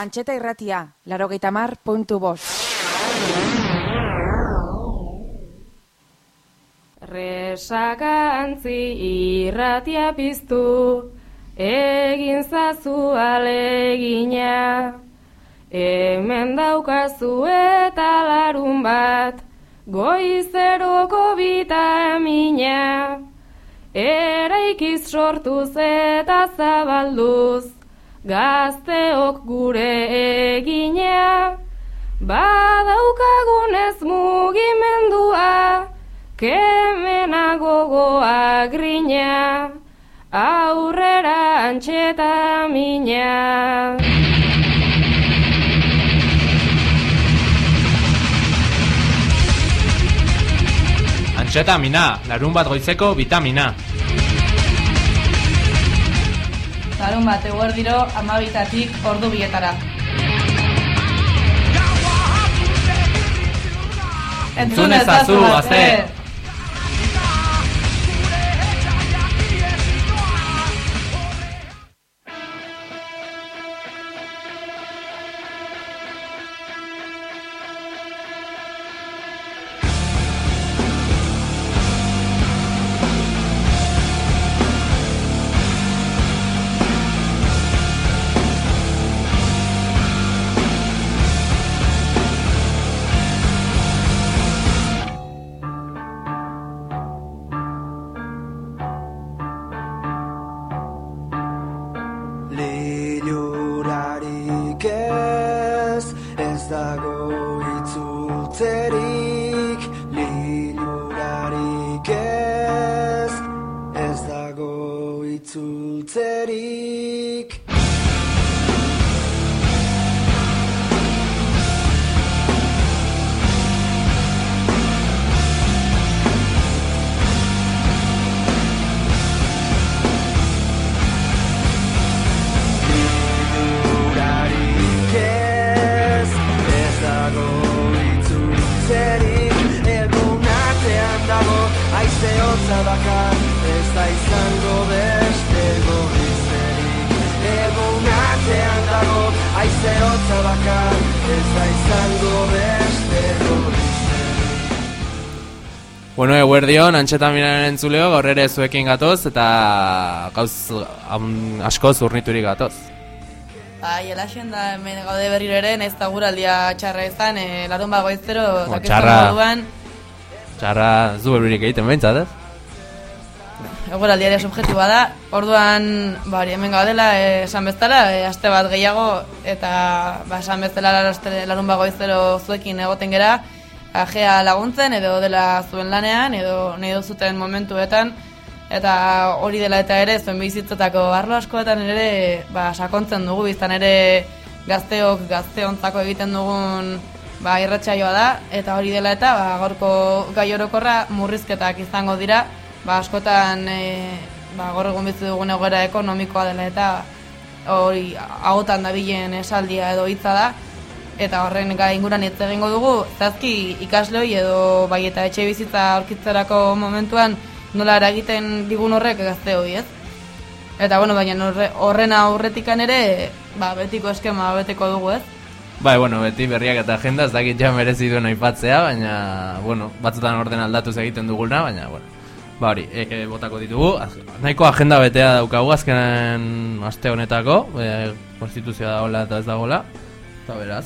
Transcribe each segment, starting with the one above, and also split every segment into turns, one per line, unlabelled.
Antxeta irratia, laro gaitamar, puntu bos.
Resakantzi irratia piztu, egin zazu alegina. Hemen daukazu eta larun bat, goizeroko bitamina. Eraikiz sortuz eta zabalduz, gazteok gure egina. Badaukagunez mugimendua, kemena gogoa grina, aurrera antxeta mina.
Antxetamina, larun bat goizeko vitamina.
Larun bat eguerdiro amabitatik ordu bietara.
Entzun ezazu, gazte! Eguerdion, antxetaminaren entzuleo, gaur ere zuekin gatoz, eta gauz am, asko zurniturik gatoz.
Bai, elaxen da hemen gaude berriro ere, ez da guraldia txarra izan, e, larun bat
Bo,
dakizun
txarra.
moduan,
Txarra zu berbirik egiten behintzat, ez?
eguraldia ere subjetiboa da, orduan, bari, hemen gaudela, e, esan bezala, e, aste bat gehiago, eta, ba, esan bezala larun bat goizero zuekin egoten gera, ajea laguntzen, edo dela zuen lanean, edo nahi duzuten momentuetan, eta hori dela eta ere, zuen bizitzatako arlo askoetan ere, ba, sakontzen dugu, biztan ere gazteok gazteontzako egiten dugun ba, irratsaioa da, eta hori dela eta ba, gaurko gai orokorra murrizketak izango dira, ba, askotan e, ba, gaur egun dugun egoera ekonomikoa dela eta hori agotan dabilen esaldia edo hitza da, eta horren gai inguran hitz egingo dugu, zazki ikasloi edo bai eta etxe bizitza aurkitzerako momentuan nola eragiten digun horrek gazteoi, ez? Eta bueno, baina horre, horren aurretikan ere, ba, betiko eskema beteko dugu, ez?
Bai, bueno, beti berriak eta agenda ez dakit ja merezi duen aipatzea, baina, bueno, batzutan orden aldatuz egiten duguna, baina, bueno, ba hori, e, e, botako ditugu, nahiko agenda betea daukagu azkenen aste honetako, e, konstituzioa dagoela eta ez dagoela, eta beraz.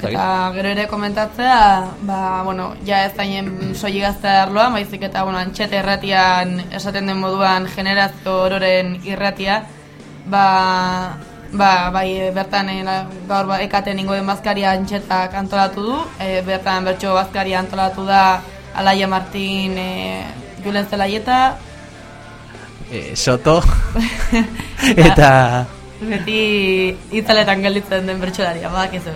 Eta gero ere komentatzea, ba, bueno, ja ez zainen soilik gaztea arloa, baizik eta, bueno, antxete erratian esaten den moduan generazio ororen irratia, ba, ba, bai, e, bertan e, gaur ba, ekaten ingoen bazkaria antxetak antolatu du, e, bertan bertso bazkaria antolatu da Alaia Martin e, Julen Zelaieta,
E, soto, eta...
beti itzaletan gelditzen den bertsolaria, badakizu.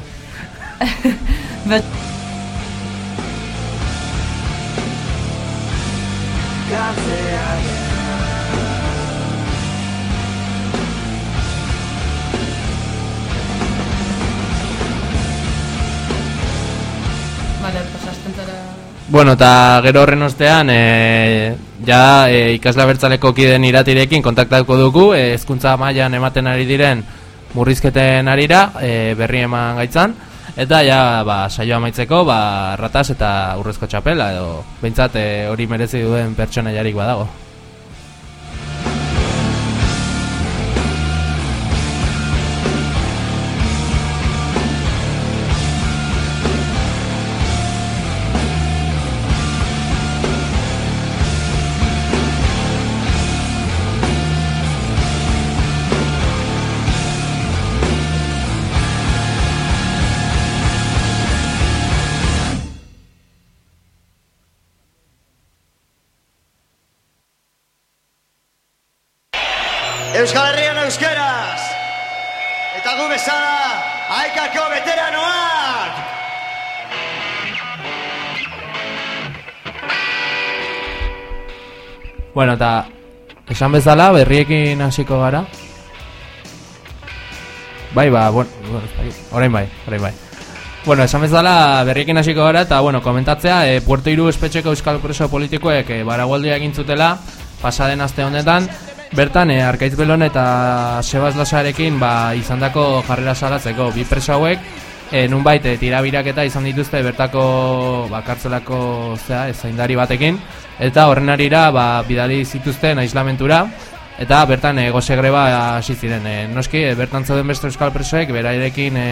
Astentzara...
Bueno, eta gero horren ostean, e, ja e, ikasla bertzaleko kiden iratirekin kontaktatuko dugu, e, hezkuntza mailan ematen ari diren murrizketen arira e, berri eman gaitzan eta ja ba, saioa amaitzeko ba, ratas eta urrezko txapela edo behintzat e, hori merezi duen pertsonaiarik badago Bueno, eta esan bezala berriekin hasiko gara. Bai, ba, bueno, orain bai, orain bai. Bueno, esan bezala berriekin hasiko gara eta bueno, komentatzea, e, Puerto Iru espetxeko euskal preso politikoek e, baragualdia egin zutela pasaden aste honetan, bertan e, Arkaitz Belon eta Sebas Lasarekin ba, izandako jarrera salatzeko bi preso hauek e, nunbait e, tirabiraketa izan dituzte bertako ba, kartzelako zea, zaindari batekin. Eta horren arira ba, bidali zituzten aislamentura eta bertan e, goze greba hasi ziren. E, noski e, bertan zauden beste euskal presoek beraiekin e,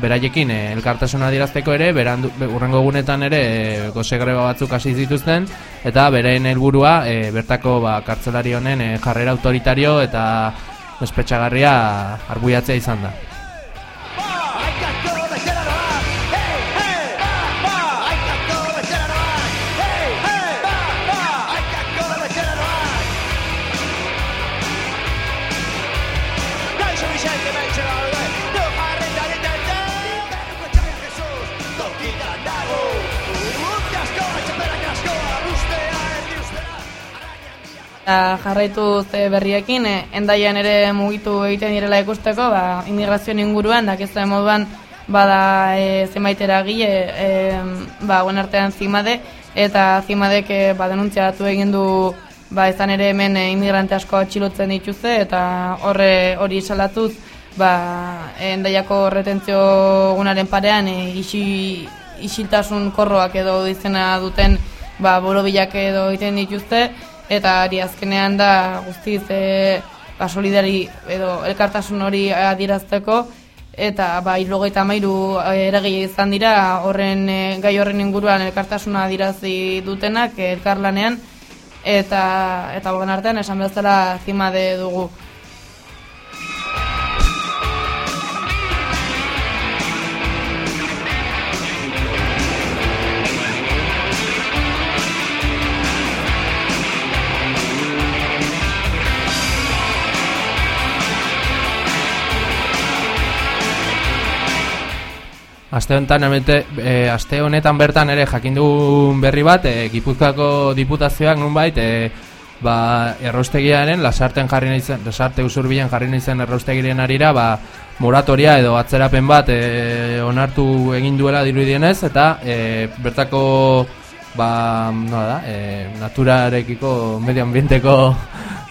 beraiekin e, elkartasuna adierazteko ere berandu, be- urrengo egunetan ere e, goze greba batzuk hasi zituzten. Eta beraien helburua e, bertako ba, kartzelari honen e, jarrera autoritario eta espetxagarria arbuiatzea izan da
Eta jarraitu ze berriekin, e, endaian ere mugitu egiten direla ikusteko, ba, immigrazioen inguruan, dakizuen moduan, bada e, zenbait eragile, e, ba, guen artean zimade, eta zimadek e, ba, denuntziatu egin du ba, izan ere hemen e, inmigrante asko atxilotzen dituzte, eta horre hori salatuz, ba, endaiako retentzio gunaren parean, e, isi, isiltasun korroak edo izena duten ba, borobilak edo egiten dituzte, eta ari azkenean da guztiz e, ba, solidari edo elkartasun hori adierazteko eta ba, irrogeita mairu eragile izan dira horren e, gai horren inguruan elkartasuna adirazi dutenak e, elkarlanean eta eta horren artean esan bezala zimade dugu.
Aste honetan, e, aste honetan bertan ere jakin dugun berri bat, e, Gipuzkoako diputazioak nunbait, e, ba, erraustegiaren, lasarten jarri nahi zen, lasarte usurbilen jarri nahi zen erraustegiren arira, ba, moratoria edo atzerapen bat e, onartu egin duela dirudienez, eta e, bertako ba, nola da, e, naturarekiko, medio ambienteko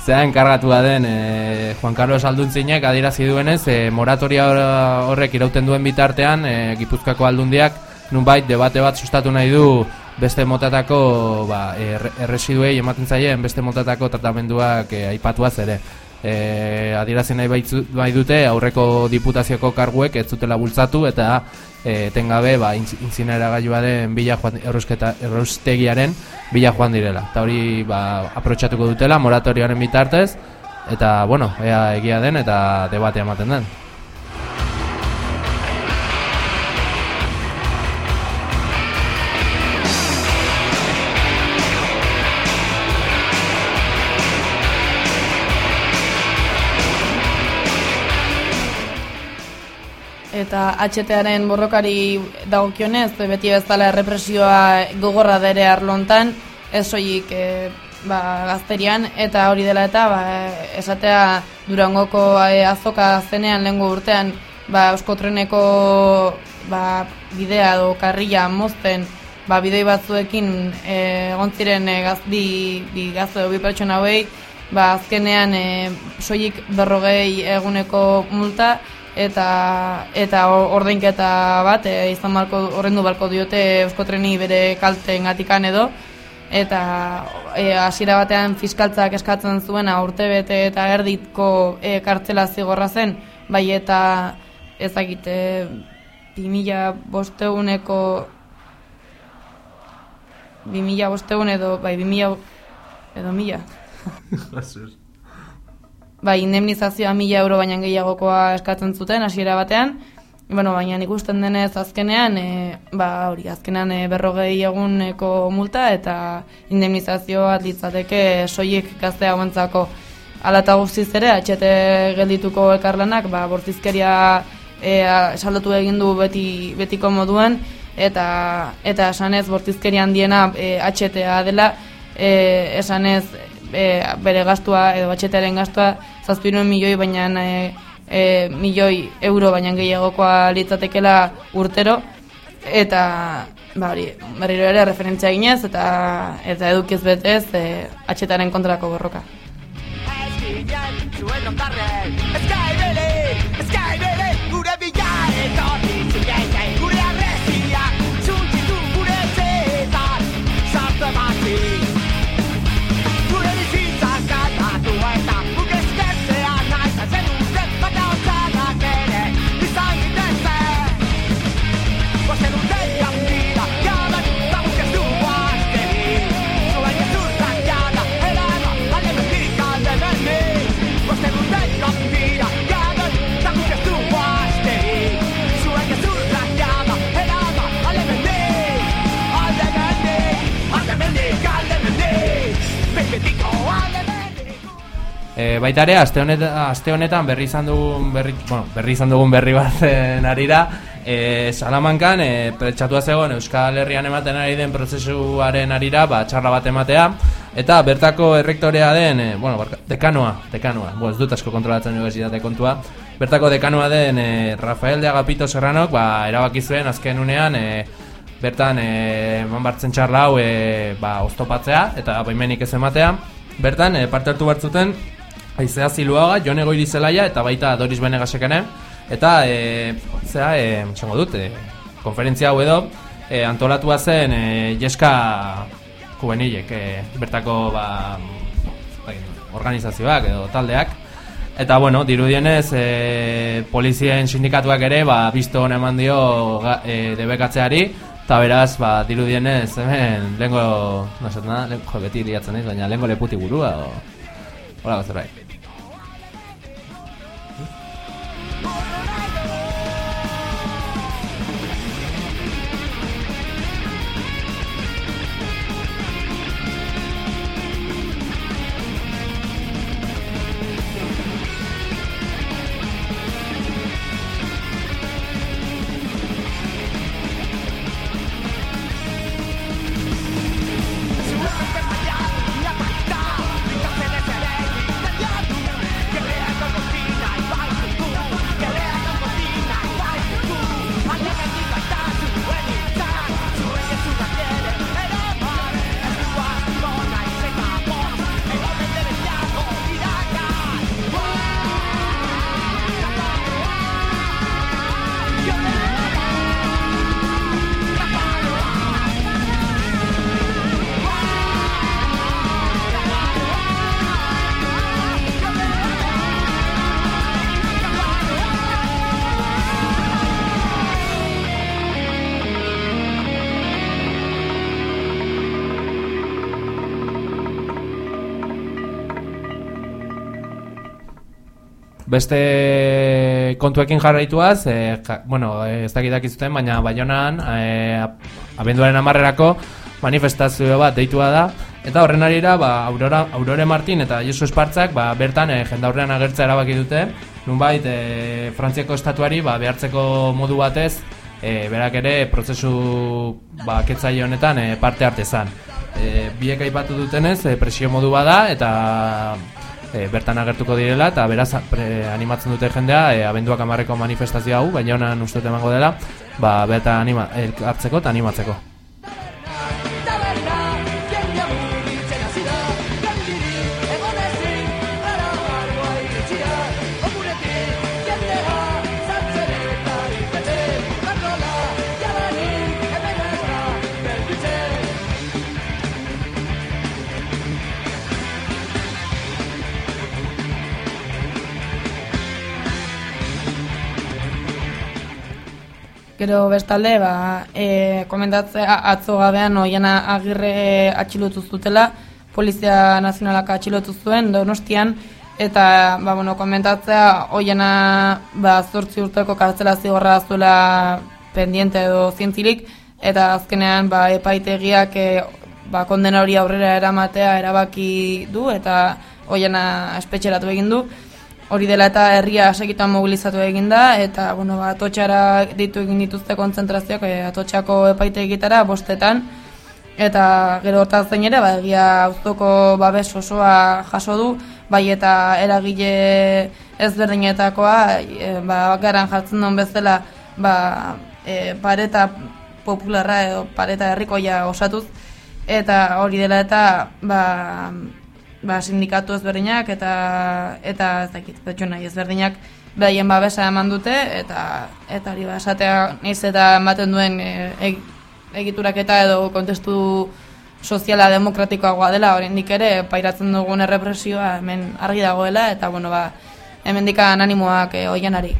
zea enkargatua den e, Juan Carlos Alduntzinek adierazi duenez e, moratoria hor- horrek irauten duen bitartean e, Gipuzkoako aldundiak nunbait debate bat sustatu nahi du beste motatako ba, er, erresiduei ematen zaien beste motatako tratamenduak e, aipatuaz ere. E, adierazi nahi baitzu, bai dute aurreko diputazioko karguek ez zutela bultzatu eta e, etengabe ba, intzineragailuaren bila joan, errusketa, erraustegiaren bila joan direla. Eta hori ba, aprotxatuko dutela moratorioaren bitartez, eta bueno, ea egia den eta debate ematen den.
Eta HTaren borrokari dagokionez, beti bezala errepresioa gogorra dere arlontan, ez soilik e, ba, gazterian, eta hori dela eta ba, esatea durangoko e, azoka zenean lehengo urtean ba, euskotreneko ba, bidea edo karrila mozten ba, bidei batzuekin egon ziren e, gaz, bi, bi gazte bi pertsona hauei ba, azkenean e, soilik berrogei eguneko multa eta eta ordainketa bat e, izan balko horrendu balko diote Euskotreni bere kalteengatikan edo. Eta eh, hasiera e, batean fiskaltzak eskatzen zuen urtebete eta erditko e, eh, kartzela zigorra zen. Bai eta ezagite e, 2500eko 2500 edo bai 2000 edo 1000 ba, indemnizazioa mila euro baina gehiagokoa eskatzen zuten hasiera batean, bueno, baina ikusten denez azkenean, e, ba, hori, azkenean e, berrogei eguneko multa eta indemnizazioa litzateke soilik gazte hauentzako. Hala guztiz ere, atxete geldituko ekarlanak, ba, bortizkeria eh, e, saldatu egin du beti, betiko moduan, eta, eta esanez bortizkeria handiena e, atxetea dela, e, esanez e, bere gastua edo batxetearen gastua zazpiruen milioi baina e, e, milioi euro baina gehiagokoa litzatekela urtero eta ba hori berriro ere referentzia eginez eta eta edukiz betez e, atxetaren kontrako borroka.
E, baita ere, aste honetan, aste honetan berri izan dugun berri, bueno, berri izan dugun berri baten arira, e, Salamankan e, pretsatua zegoen Euskal Herrian ematen ari den prozesuaren arira, ba, txarra bat ematea, eta bertako errektorea den, e, bueno, barka, dekanoa, dekanoa, bo, ez dut asko kontrolatzen universitate kontua, bertako dekanoa den e, Rafael de Agapito Serranok, ba, erabaki zuen azken unean, e, bertan e, eman bartzen txarla hau e, ba, oztopatzea eta baimenik ez ematea. Bertan parte hartu bartzuten Aizea Ziluaga, Jone Goiri Zelaia eta baita Doris Benegasek ere. Eta, e, zera, e, txango dut, e, konferentzia hau edo, e, antolatua zen e, Jeska juvenilek, e, bertako ba, bai, organizazioak edo taldeak. Eta bueno, dirudienez, e, polizien sindikatuak ere, ba, bizto hona eman dio e, debekatzeari, eta beraz, ba, dirudienez, hemen, lengo, no esaten da, len, jo, beti liatzen naiz, baina lengo leputi burua, o, hola zerbait. Beste kontuekin jarraituaz, e, ja, bueno, eh, ez dakit dakizuten, baina Baionan e, abenduaren amarrerako manifestazio bat deitua da, eta horren arira, ba, Aurora, Aurore Martin eta Josu Espartzak ba, bertan e, jendaurrean agertzea erabaki dute, nunbait e, Frantziako estatuari ba, behartzeko modu batez, e, berak ere prozesu ba, ketzaile honetan e, parte hartezan. E, biek aipatu dutenez, e, presio modu bada, eta e, bertan agertuko direla eta beraz pre, animatzen dute jendea e, abenduak amarreko manifestazio hau, baina honan uste emango dela, ba, bertan anima, hartzeko eta animatzeko.
Gero bestalde, ba, e, komentatzea atzo gabean oiana agirre atxilotu zutela, Polizia Nazionalak atxilotu zuen Donostian, eta ba, bueno, komentatzea oiana ba, zortzi urteko kartzela zigorra zuela pendiente edo zientzilik, eta azkenean ba, epaitegiak e, ba, kondena hori aurrera eramatea erabaki du, eta oiana espetxeratu egin du. Hori dela eta herria segitan mobilizatu egin da, eta bueno, ba, atotxara ditu egin dituzte kontzentrazioak e, atotxako epaite egitara bostetan, eta gero hortaz zein ere, ba, egia auzoko babes osoa jaso du, bai eta eragile ezberdinetakoa, e, ba, garan jartzen duen bezala, ba, e, pareta popularra edo pareta herrikoia osatuz, eta hori dela eta, ba, ba, sindikatu ezberdinak eta eta ez dakit pertsona ezberdinak beraien babesa eman dute eta eta hori ba esatea naiz eta ematen duen e, egiturak eta edo kontestu soziala demokratikoagoa dela. Oraindik ere pairatzen dugun errepresioa hemen argi dagoela eta bueno ba hemendikan animoak e, oianari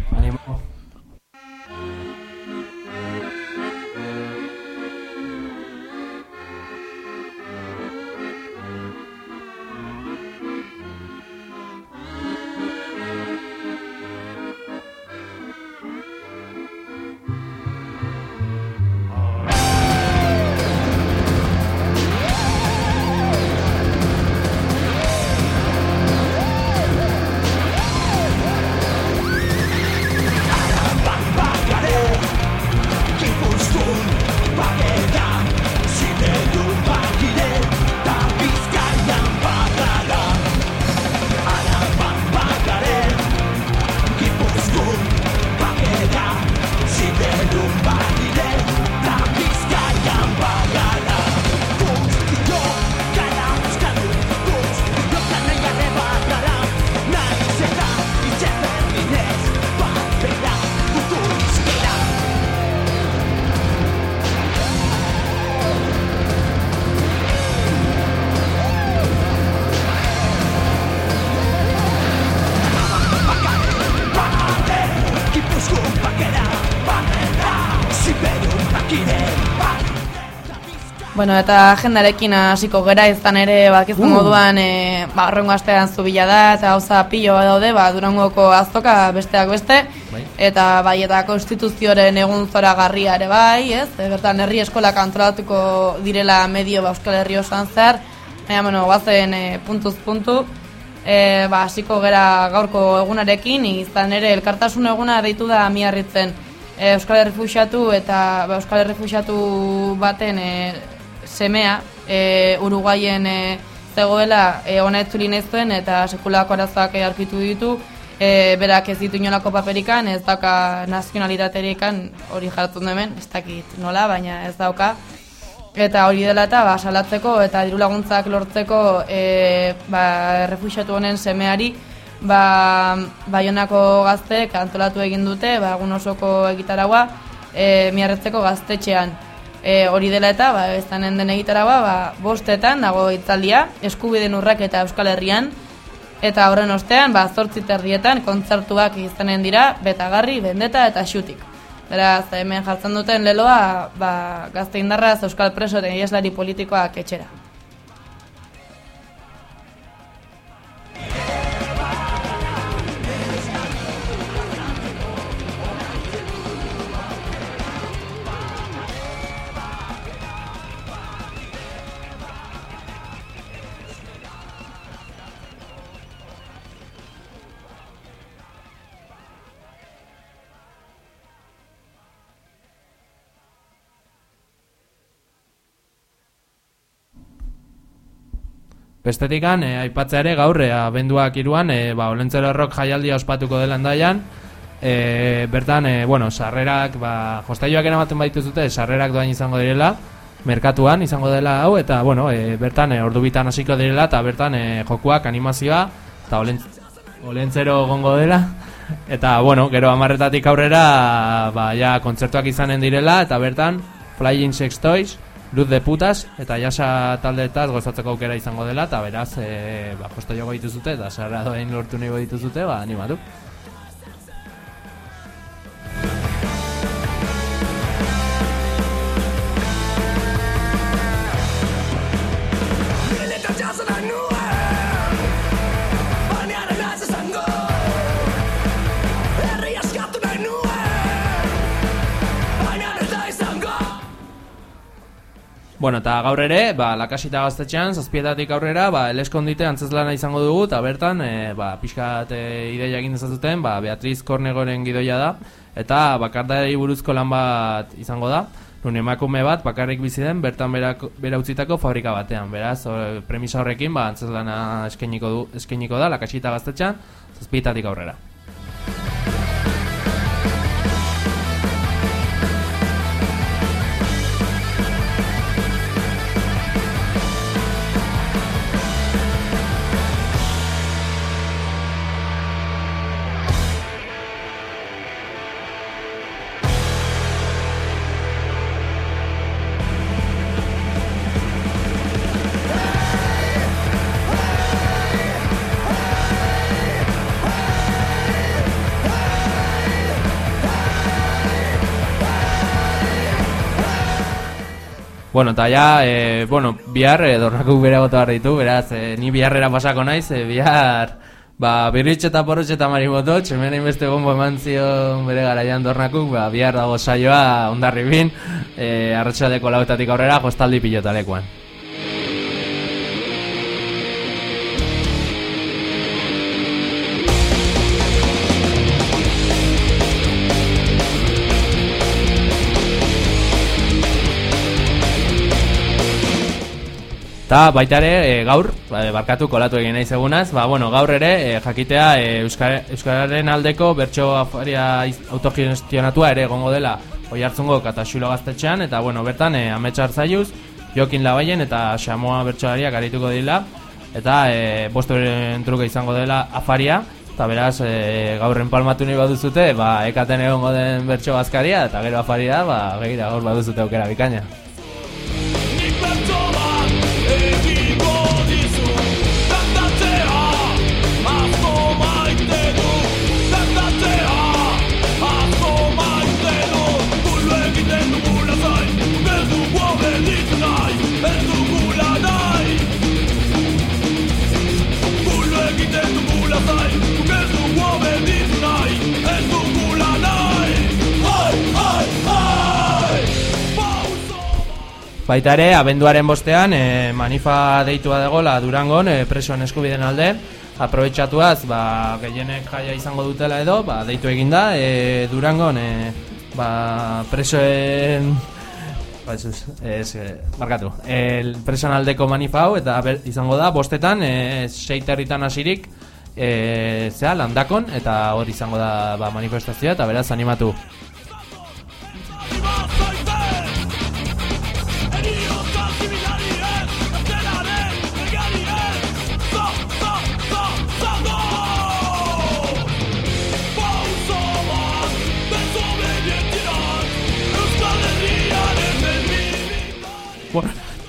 Bueno, eta agendarekin hasiko gera izan ere bakizu moduan e, ba, horrengo astean zubila da eta gauza pilo bat daude ba, durangoko aztoka besteak beste
Bai.
eta bai eta konstituzioaren egun zora garria ere bai, ez? E, bertan herri eskolak antolatuko direla medio ba, Euskal Herri osoan zer baina, bueno, guazen e, puntuz puntu e, ba, hasiko gera gaurko egunarekin izan ere elkartasun eguna deitu da miarritzen e, Euskal Herrifuxatu eta ba, Euskal Herrifuxatu baten e, semea e, Uruguaien e, zegoela e, ona etzuli eta sekulako arazoak aurkitu ditu. E, berak ez ditu inolako paperikan ez dauka nazionalitaterikan hori jartzen hemen ez dakit nola baina ez dauka. Eta hori dela eta ba, salatzeko eta diru laguntzak lortzeko e, ba, refuxiatu honen semeari ba, Baionako gazteek antolatu egin dute ba, egun osoko egitaragua e, miarretzeko gaztetxean e, hori dela eta ba, estanen den egitaragoa ba, bostetan dago itzaldia eskubiden urrak eta Euskal Herrian eta horren ostean ba, zortzi terdietan kontzertuak izanen dira betagarri, bendeta eta xutik Beraz, hemen jartzen duten leloa ba, gazte indarraz Euskal Preso eta ieslari politikoak etxera.
Bestetikan, e, aipatzea ere gaur, e, abenduak iruan, e, ba, Olentzero Rock jaialdia ospatuko dela endaian, e, bertan, e, bueno, sarrerak, ba, jostaiuak eramaten baitu zute, sarrerak doain izango direla, merkatuan izango dela hau, eta, bueno, e, bertan, e, ordu bitan hasiko direla, eta bertan, e, jokuak, animazioa, eta olentz, olentzero gongo dela, eta, bueno, gero amarretatik aurrera, ba, ja, kontzertuak izanen direla, eta bertan, Flying Sex Toys, Luz de putas eta jasa taldeetaz gozatzeko aukera izango dela eta beraz e, ba, posto jogo dituzute eta sarra doain lortu nahi dituzute ba, animatu Bueno, eta gaur ere, ba, lakasita gaztetxean, zazpietatik aurrera, ba, eleskondite antzazlana izango dugu, eta bertan, e, ba, pixkat e, ideia egin dezazuten, ba, Beatriz Kornegoren gidoia da, eta bakardari buruzko lan bat izango da, nun emakume bat, bakarrik bizi den, bertan berak, bera fabrika batean, beraz, o, premisa horrekin, ba, antzazlana eskeniko, du, eskeniko da, lakasita gaztetxean, zazpietatik aurrera. Bueno, eta ja, e, bueno, bihar, e, dornakuk bere gota behar ditu, beraz, e, ni biharrera pasako naiz, e, bihar, ba, birritxe eta porrotxe eta marimoto, txemen beste bombo eman zion bere garaian dornakuk, ba, bihar dago saioa, ondarri bin, e, arratxaleko lautatik aurrera, jostaldi pilotalekuan. Ta baita ere e, gaur, ba, barkatu kolatu egin nahi segunaz, ba, bueno, gaur ere e, jakitea e, Euskara, Euskararen aldeko bertso afaria autogestionatua ere egongo dela oi hartzungo kataxulo gaztetxean, eta bueno, bertan e, ametsa zaiuz, Jokin Labaien eta Xamoa bertsoariak arituko dila, eta e, bostoren truke izango dela afaria, eta beraz e, gaur enpalmatu nahi baduzute, ba, ekaten egongo den bertso bazkaria, eta gero afaria, ba, gehiago gaur baduzute aukera bikaina. Baita ere, abenduaren bostean, e, manifa deitua dagoela Durangon, e, presoen eskubiden alde, aprobetxatuaz, ba, gehienek jaia izango dutela edo, ba, deitu eginda, e, Durangon, e, ba, presoen... Ba, ez, ez, markatu. El presoen aldeko manifa hau, eta ber, izango da, bostetan, e, sei territan hasirik, e, zea, landakon, eta hor izango da ba, manifestazioa, eta beraz animatu.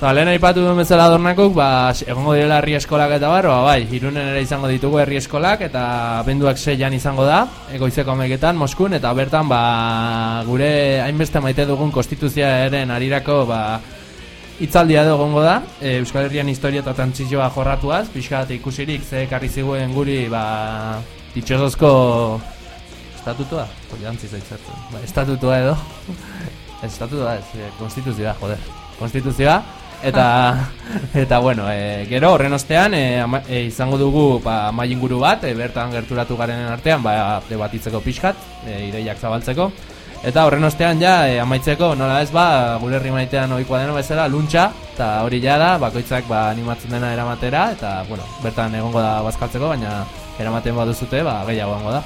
Eta lehen aipatu duen bezala dornakuk, ba, egongo direla herri eskolak eta bar, ba, bai, irunen ere izango ditugu herri eskolak, eta abenduak seian izango da, egoizeko ameketan, Moskun, eta bertan, ba, gure hainbeste maite dugun konstituzioaren arirako, ba, hitzaldia edo egongo da, e, Euskal Herrian historia eta tantzizioa jorratuaz, pixka bat ikusirik, ze ekarri ziguen guri, ba, ditxosozko estatutua, zaitzertu, ba, estatutua edo, estatutua ez, e, konstituzioa, joder, konstituzioa, eta, eta bueno, e, gero horren ostean e, ama, e, izango dugu ba, mai inguru bat, e, bertan gerturatu garenen artean, ba, debatitzeko pixkat, e, ideiak zabaltzeko, Eta horren ostean ja, e, amaitzeko, nola ez ba, gure herri maitean ohikoa deno bezala, luntxa, eta hori ja da, bakoitzak ba, animatzen dena eramatera, eta, bueno, bertan egongo da bazkaltzeko, baina eramaten baduzute, ba, gehiago egongo da.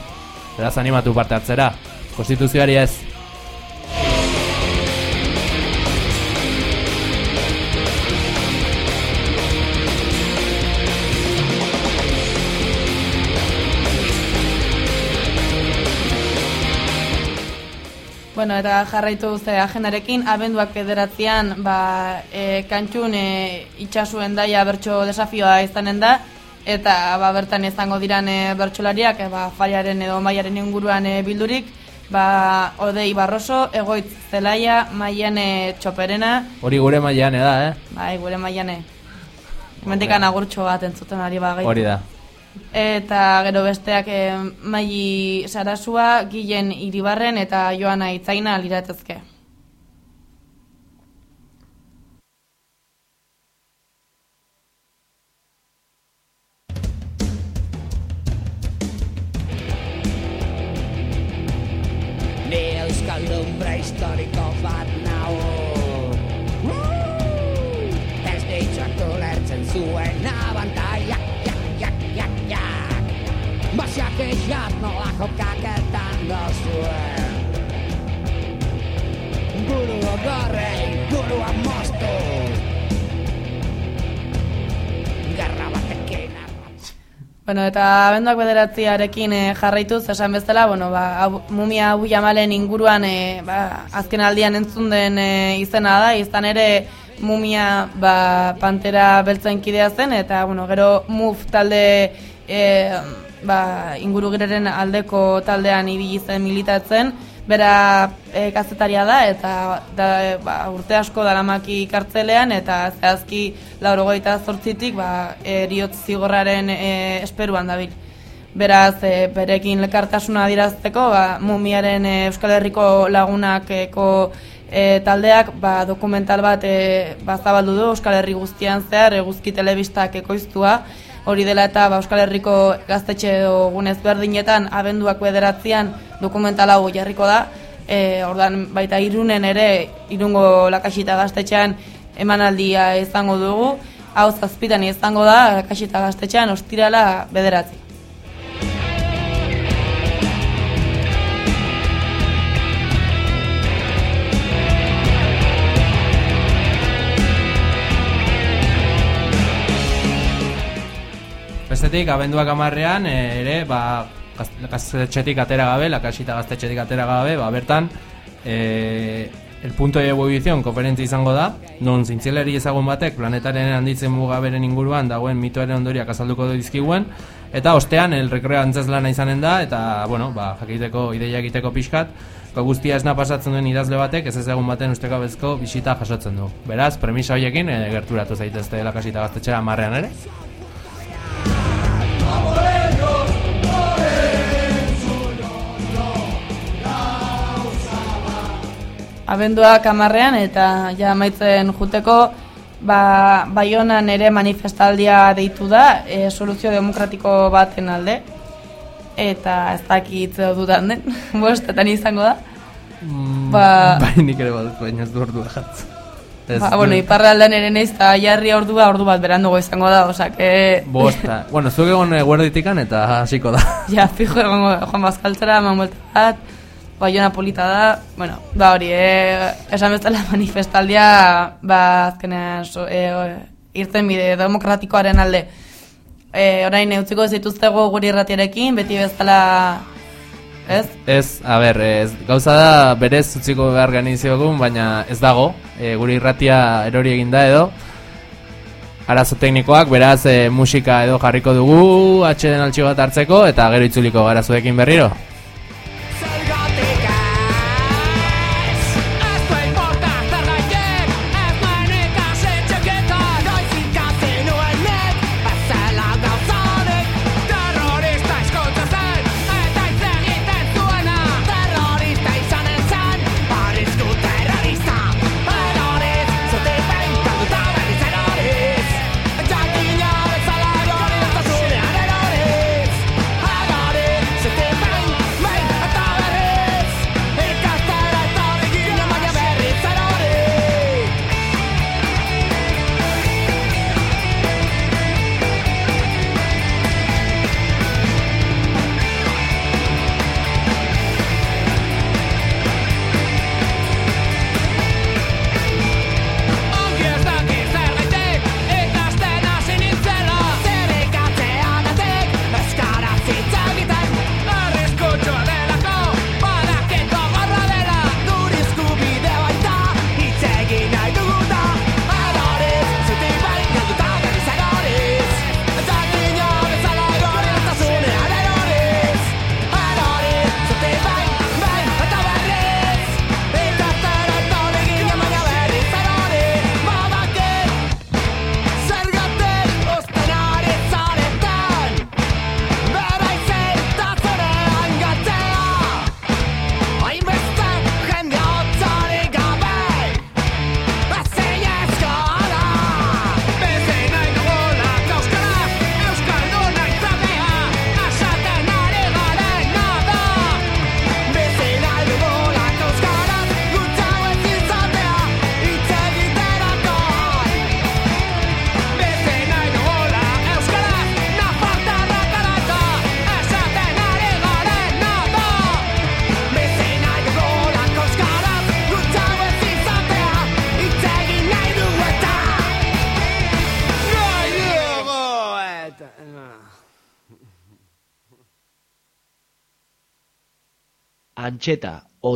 Beraz animatu parte hartzera, konstituzioari ez.
Bueno, eta jarraitu ze agendarekin, abenduak bederatzean, ba, e, kantxun e, itxasuen daia bertso desafioa izanen da, eta ba, bertan izango diran e, bertsolariak, e, ba, faiaren edo maiaren inguruan e, bildurik, ba, Odei Barroso, Egoitz Zelaia, Maiane Txoperena,
Hori gure mailan da, eh?
bai, gure Maiane. Hemendikan agurtxo bat entzuten ari bagaitu.
Hori da.
Eta gero besteak e, Maili Sarasua, Gilen Iribarren eta Joana Itzaina liratezke. Bueno, eta abenduak bederatziarekin e, jarraituz, esan bezala, bueno, ba, abu, mumia abu jamalen inguruan e, ba, azken aldian entzun den e, izena da, izan ere mumia ba, pantera beltzen kidea zen, eta bueno, gero muf talde e, ba, inguru gireren aldeko taldean ibili zen militatzen, bera e, kazetaria da eta da, ba, urte asko daramaki kartzelean eta zehazki laurogeita zortzitik ba, eriotz zigorraren e, esperuan dabil. Beraz, e, berekin lekartasuna dirazteko, ba, mumiaren e, Euskal Herriko lagunakeko e, taldeak ba, dokumental bat e, ba, zabaldu du Euskal Herri guztian zehar, eguzki telebistak ekoiztua, hori dela eta ba, Euskal Herriko gaztetxe gunez berdinetan abenduak bederatzean dokumental hau jarriko da. E, ordan baita irunen ere, irungo lakasita gaztetxean emanaldia izango dugu. Hau zazpitan izango da, lakasita gaztetxean ostirala bederatzi.
Bestetik, abenduak amarrean, e, ere, ba, gaz- gaztetxetik atera gabe, lakasita gaztetxetik atera gabe, ba, bertan, e, el punto de ebullición konferentzia izango da, non zintzileri ezagun batek planetaren handitzen muga beren inguruan dagoen mitoaren ondoriak azalduko dizkiguen, eta ostean el recreo antzazlana izanen da, eta, bueno, ba, jakiteko, ideia egiteko pixkat, ba, guztia esna pasatzen duen idazle batek, ez ezagun baten ustekabezko bisita jasotzen du. Beraz, premisa horiekin, e, gerturatu zaitezte lakasita gaztetxera amarrean ere.
Abenduak amarrean eta ja amaitzen juteko ba, Baionan ere manifestaldia deitu da e, soluzio demokratiko baten alde eta ez dakit zer dudan den bostetan izango da
Mm,
Ba-
bai, nik ere badut, baina ez du ordua jartzen. Ez
ba, bueno, iparraldean ere neiz eta jarri ordua ordu bat berandugo izango da osake
Bosta. bueno, zuek egon eguerditikan eta hasiko da.
ja fijo egongo Juan Bazkaltzera eman buelta bat Baiona polita da, bueno, ba hori, e, esan bezala manifestaldia, ba, azkenean, so, e, irten bide demokratikoaren alde. E, orain, eutziko zituztego guri irratiarekin, beti bezala, ez?
Ez, a ber, ez, gauza da berez utziko behar ganiziogun, baina ez dago, e, gure irratia erori egin da edo, arazo teknikoak, beraz e, musika edo jarriko dugu, atxeden altxo bat hartzeko, eta gero itzuliko gara zuekin berriro.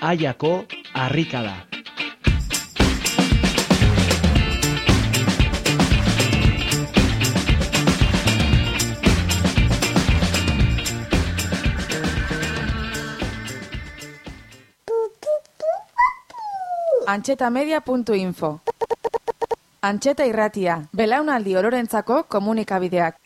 aiako harrika da.
Antxetamedia.info Antxeta irratia, belaunaldi ororentzako komunikabideak.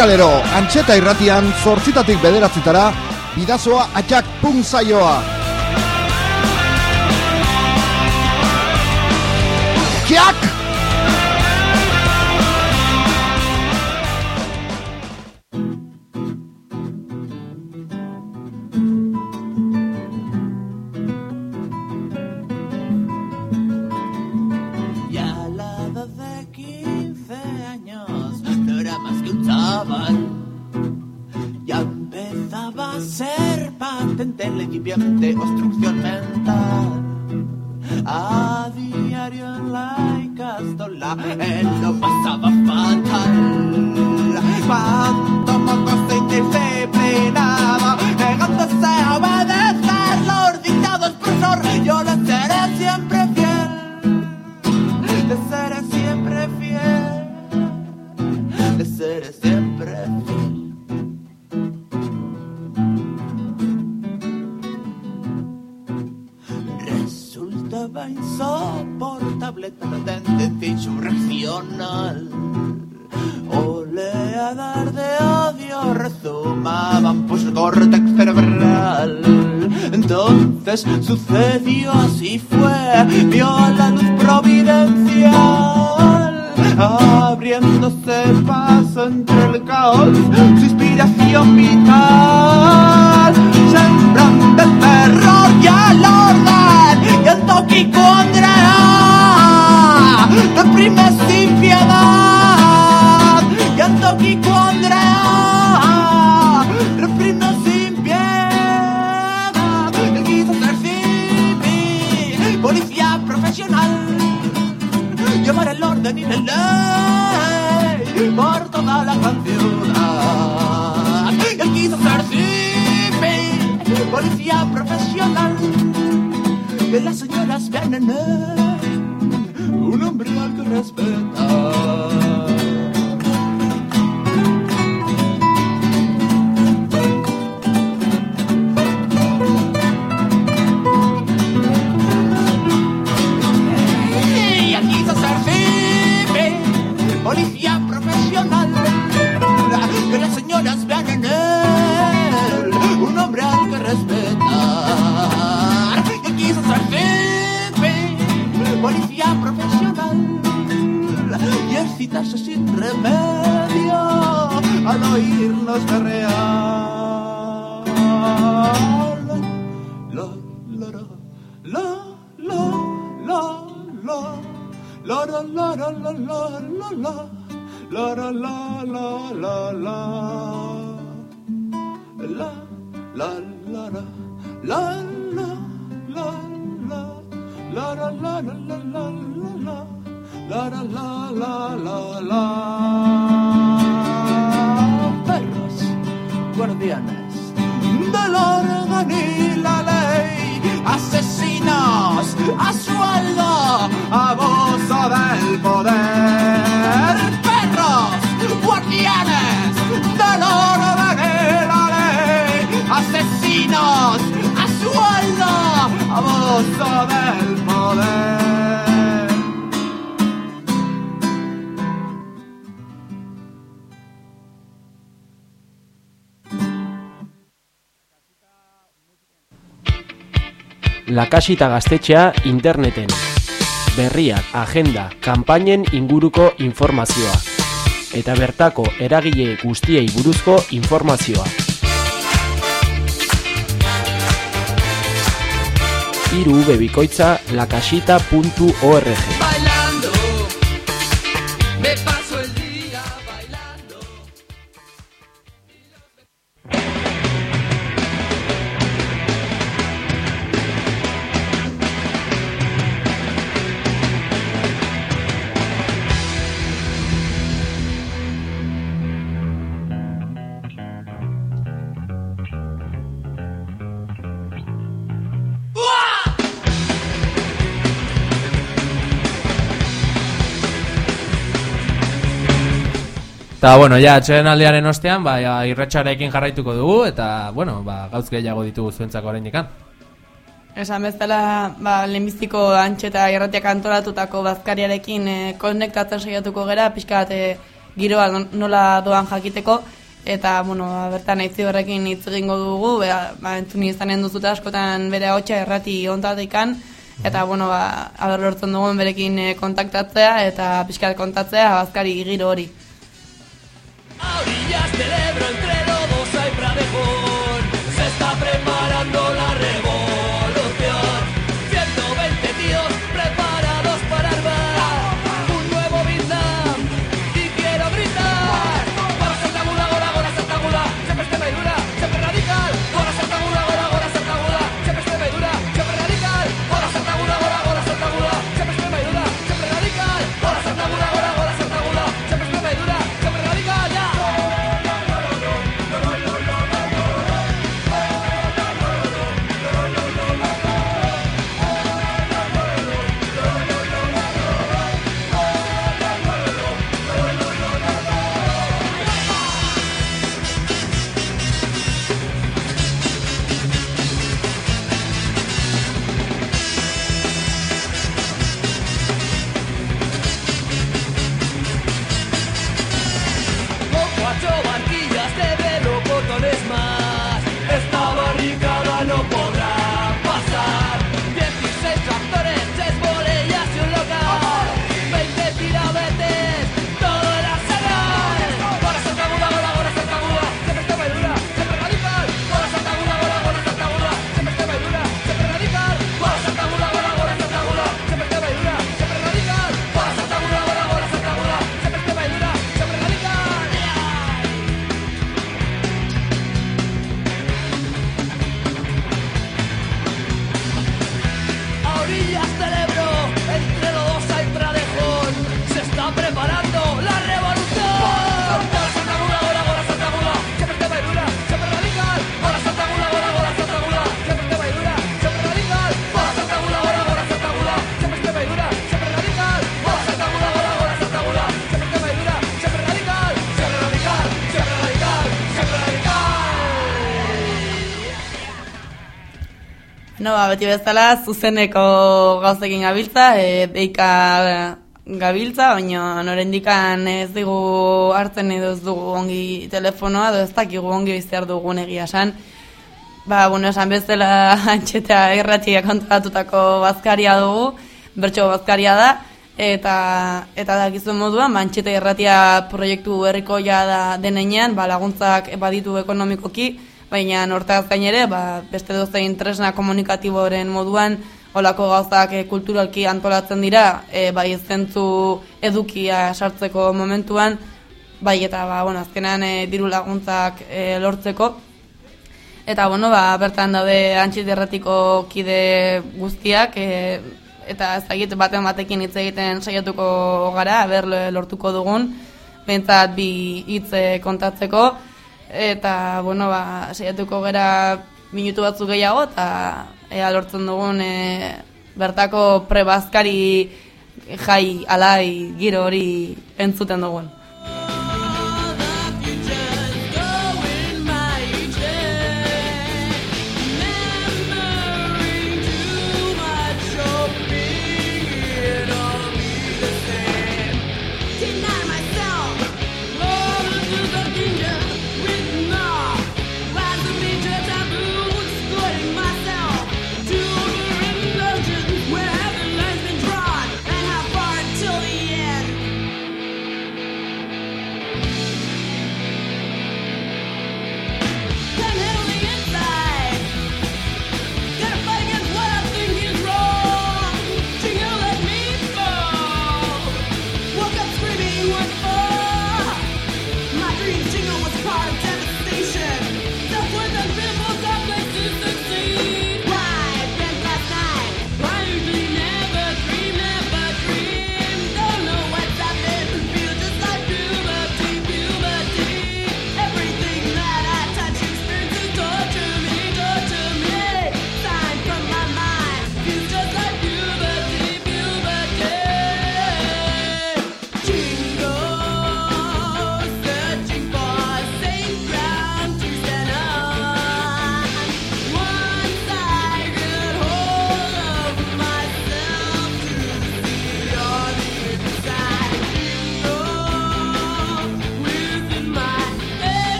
Ostiralero, antxeta irratian, zortzitatik bederatzitara, bidazoa atxak pun
tendencia insurreccional. Oleadas de odio rezumaban por su córtex cerebral. Entonces sucedió, así fue, vio la luz providencial, abriéndose paso entre el caos, su inspiración vital, sembrando el terror y el orden, y el toquicondrea, reprime sin piedad, y el toquicondrea, reprime sin piedad, él quiso ser civil, policía profesional, llevar el orden y la ley por toda la gran ciudad. Él quiso ser civil, policía profesional, que las señoras vean en él un hombre al que respetar. Sin remedio al oírnos berrear.
Lakasita gaztetxea interneten. Berriak, agenda, kanpainen inguruko informazioa. Eta bertako eragile guztiei buruzko informazioa. Iru bebikoitza lakasita.org
Eta, bueno, ja, atxeden aldearen ostean, ba, ja, irratxarekin jarraituko dugu, eta, bueno, ba, gauz gehiago ditugu zuentzako oraindik kan.
Esan bezala, ba, lehenbiziko antxeta irratiak antolatutako bazkariarekin e, konektatzen saiatuko gera, pixka e, giroa nola doan jakiteko, eta, bueno, ba, bertan aitzi horrekin hitz egingo dugu, ba, ba entzun izanen duzute askotan bere hotxa errati ontatekan, eta, bueno, ba, aber lortzen dugun berekin eh, kontaktatzea, eta pixkat kontatzea, bazkari giro hori.
A orillas del Ebro, entre
beti bezala, zuzeneko gauzekin gabiltza, e, deika gabiltza, baina norendikan ez digu hartzen edo ez dugu ongi telefonoa, edo ez dakigu ongi izter dugun egia esan. Ba, bueno, esan bezala antxeta erratia kontatutako bazkaria dugu, bertso bazkaria da, eta eta dakizu moduan, ba, antxeta erratia proiektu herrikoia da denean, ba, laguntzak baditu ekonomikoki, baina hortaz gain ere, ba, beste dozein tresna komunikatiboren moduan, olako gauzak e, kulturalki antolatzen dira, e, bai zentzu edukia sartzeko momentuan, bai eta ba, bueno, azkenean e, diru laguntzak e, lortzeko, Eta, bueno, ba, bertan daude erratiko kide guztiak, e, eta ez dakit baten batekin hitz egiten saiatuko gara, ber lortuko dugun, behintzat bi hitz eh, kontatzeko, eta, bueno, ba, saiatuko gara minutu batzuk gehiago, eta ea lortzen dugun e, bertako prebazkari jai, alai, giro hori entzuten dugun.